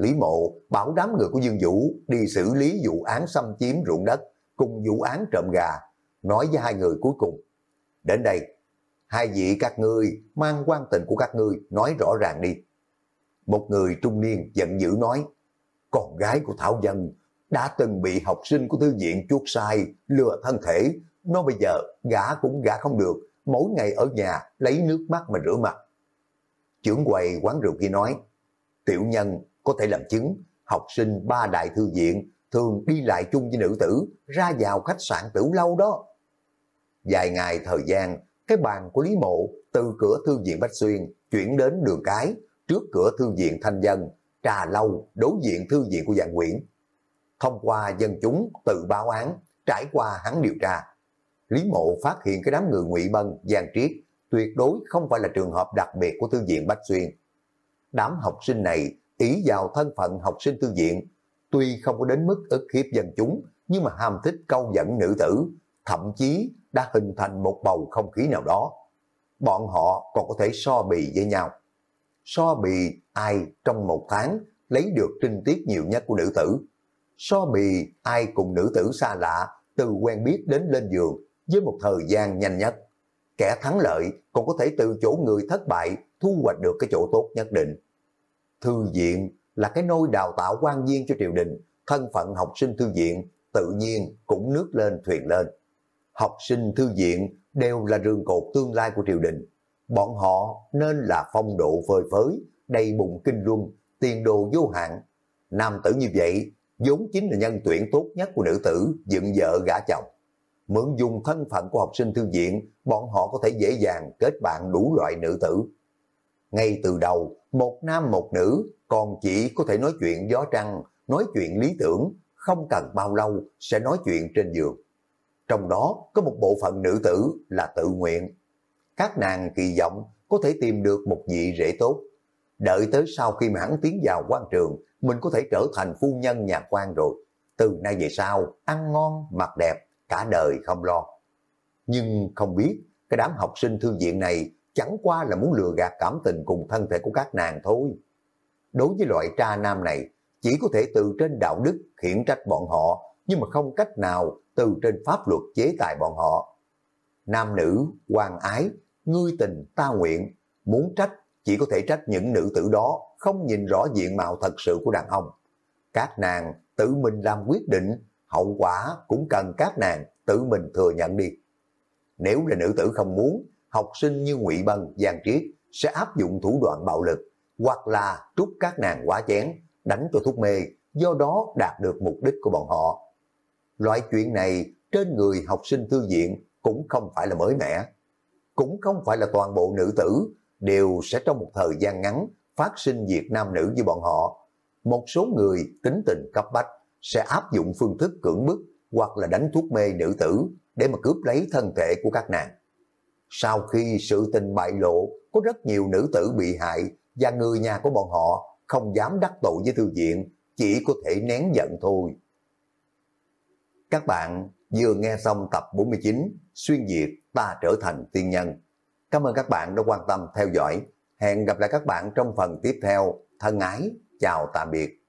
Lý Mộ bảo đám người của Dương Vũ đi xử lý vụ án xâm chiếm ruộng đất cùng vụ án trộm gà, nói với hai người cuối cùng. Đến đây, hai vị các ngươi mang quan tình của các ngươi nói rõ ràng đi. Một người trung niên giận dữ nói, con gái của Thảo Dân đã từng bị học sinh của thư viện chuốt sai, lừa thân thể, nó bây giờ gã cũng gã không được, mỗi ngày ở nhà lấy nước mắt mà rửa mặt. Trưởng quầy quán rượu kia nói, tiểu nhân có thể làm chứng, học sinh ba đại thư viện thường đi lại chung với nữ tử, ra vào khách sạn tử lâu đó. Vài ngày thời gian, cái bàn của Lý Mộ từ cửa thư viện Bách Xuyên chuyển đến đường cái, trước cửa thư viện Thanh Dân, trà lâu đối diện thư viện của dạng quyển. Thông qua dân chúng tự báo án, trải qua hắn điều tra. Lý Mộ phát hiện cái đám người ngụy Bân, Giang Triết tuyệt đối không phải là trường hợp đặc biệt của thư viện Bách Xuyên. Đám học sinh này ý vào thân phận học sinh thư viện, tuy không có đến mức ức hiếp dân chúng, nhưng mà ham thích câu dẫn nữ tử, thậm chí đã hình thành một bầu không khí nào đó. Bọn họ còn có thể so bì với nhau. So bì ai trong một tháng lấy được trinh tiết nhiều nhất của nữ tử. So bì ai cùng nữ tử xa lạ từ quen biết đến lên giường với một thời gian nhanh nhất. Kẻ thắng lợi còn có thể từ chỗ người thất bại thu hoạch được cái chỗ tốt nhất định. Thư viện là cái nôi đào tạo quan viên cho triều đình, thân phận học sinh thư viện tự nhiên cũng nước lên thuyền lên. Học sinh thư viện đều là rương cột tương lai của triều đình. Bọn họ nên là phong độ phơi phới, đầy bụng kinh luân, tiền đồ vô hạn. Nam tử như vậy vốn chính là nhân tuyển tốt nhất của nữ tử dựng vợ gả chồng. Mượn dùng thân phận của học sinh thư viện, bọn họ có thể dễ dàng kết bạn đủ loại nữ tử. Ngay từ đầu, một nam một nữ còn chỉ có thể nói chuyện gió trăng, nói chuyện lý tưởng, không cần bao lâu sẽ nói chuyện trên giường. Trong đó có một bộ phận nữ tử là tự nguyện, các nàng kỳ vọng có thể tìm được một vị rể tốt. Đợi tới sau khi mà hắn tiến vào quan trường, mình có thể trở thành phu nhân nhà quan rồi. Từ nay về sau, ăn ngon, mặc đẹp, cả đời không lo. Nhưng không biết, cái đám học sinh thư viện này chẳng qua là muốn lừa gạt cảm tình cùng thân thể của các nàng thôi. Đối với loại tra nam này, chỉ có thể từ trên đạo đức khiển trách bọn họ, nhưng mà không cách nào từ trên pháp luật chế tài bọn họ. Nam nữ, quan ái, ngươi tình, ta nguyện, muốn trách chỉ có thể trách những nữ tử đó không nhìn rõ diện mạo thật sự của đàn ông. Các nàng tự mình làm quyết định, hậu quả cũng cần các nàng tự mình thừa nhận đi. Nếu là nữ tử không muốn, học sinh như Ngụy Bân, Giang Triết sẽ áp dụng thủ đoạn bạo lực, hoặc là trút các nàng quá chén, đánh cho thuốc mê, do đó đạt được mục đích của bọn họ. Loại chuyện này trên người học sinh thư viện cũng không phải là mới mẻ. Cũng không phải là toàn bộ nữ tử đều sẽ trong một thời gian ngắn phát sinh việc nam nữ như bọn họ. Một số người tính tình cấp bách sẽ áp dụng phương thức cưỡng bức hoặc là đánh thuốc mê nữ tử để mà cướp lấy thân thể của các nàng. Sau khi sự tình bại lộ, có rất nhiều nữ tử bị hại và người nhà của bọn họ không dám đắc tội với thư viện, chỉ có thể nén giận thôi. Các bạn vừa nghe xong tập 49 Xuyên Việt ta trở thành tiên nhân. Cảm ơn các bạn đã quan tâm theo dõi. Hẹn gặp lại các bạn trong phần tiếp theo. Thân ái, chào tạm biệt.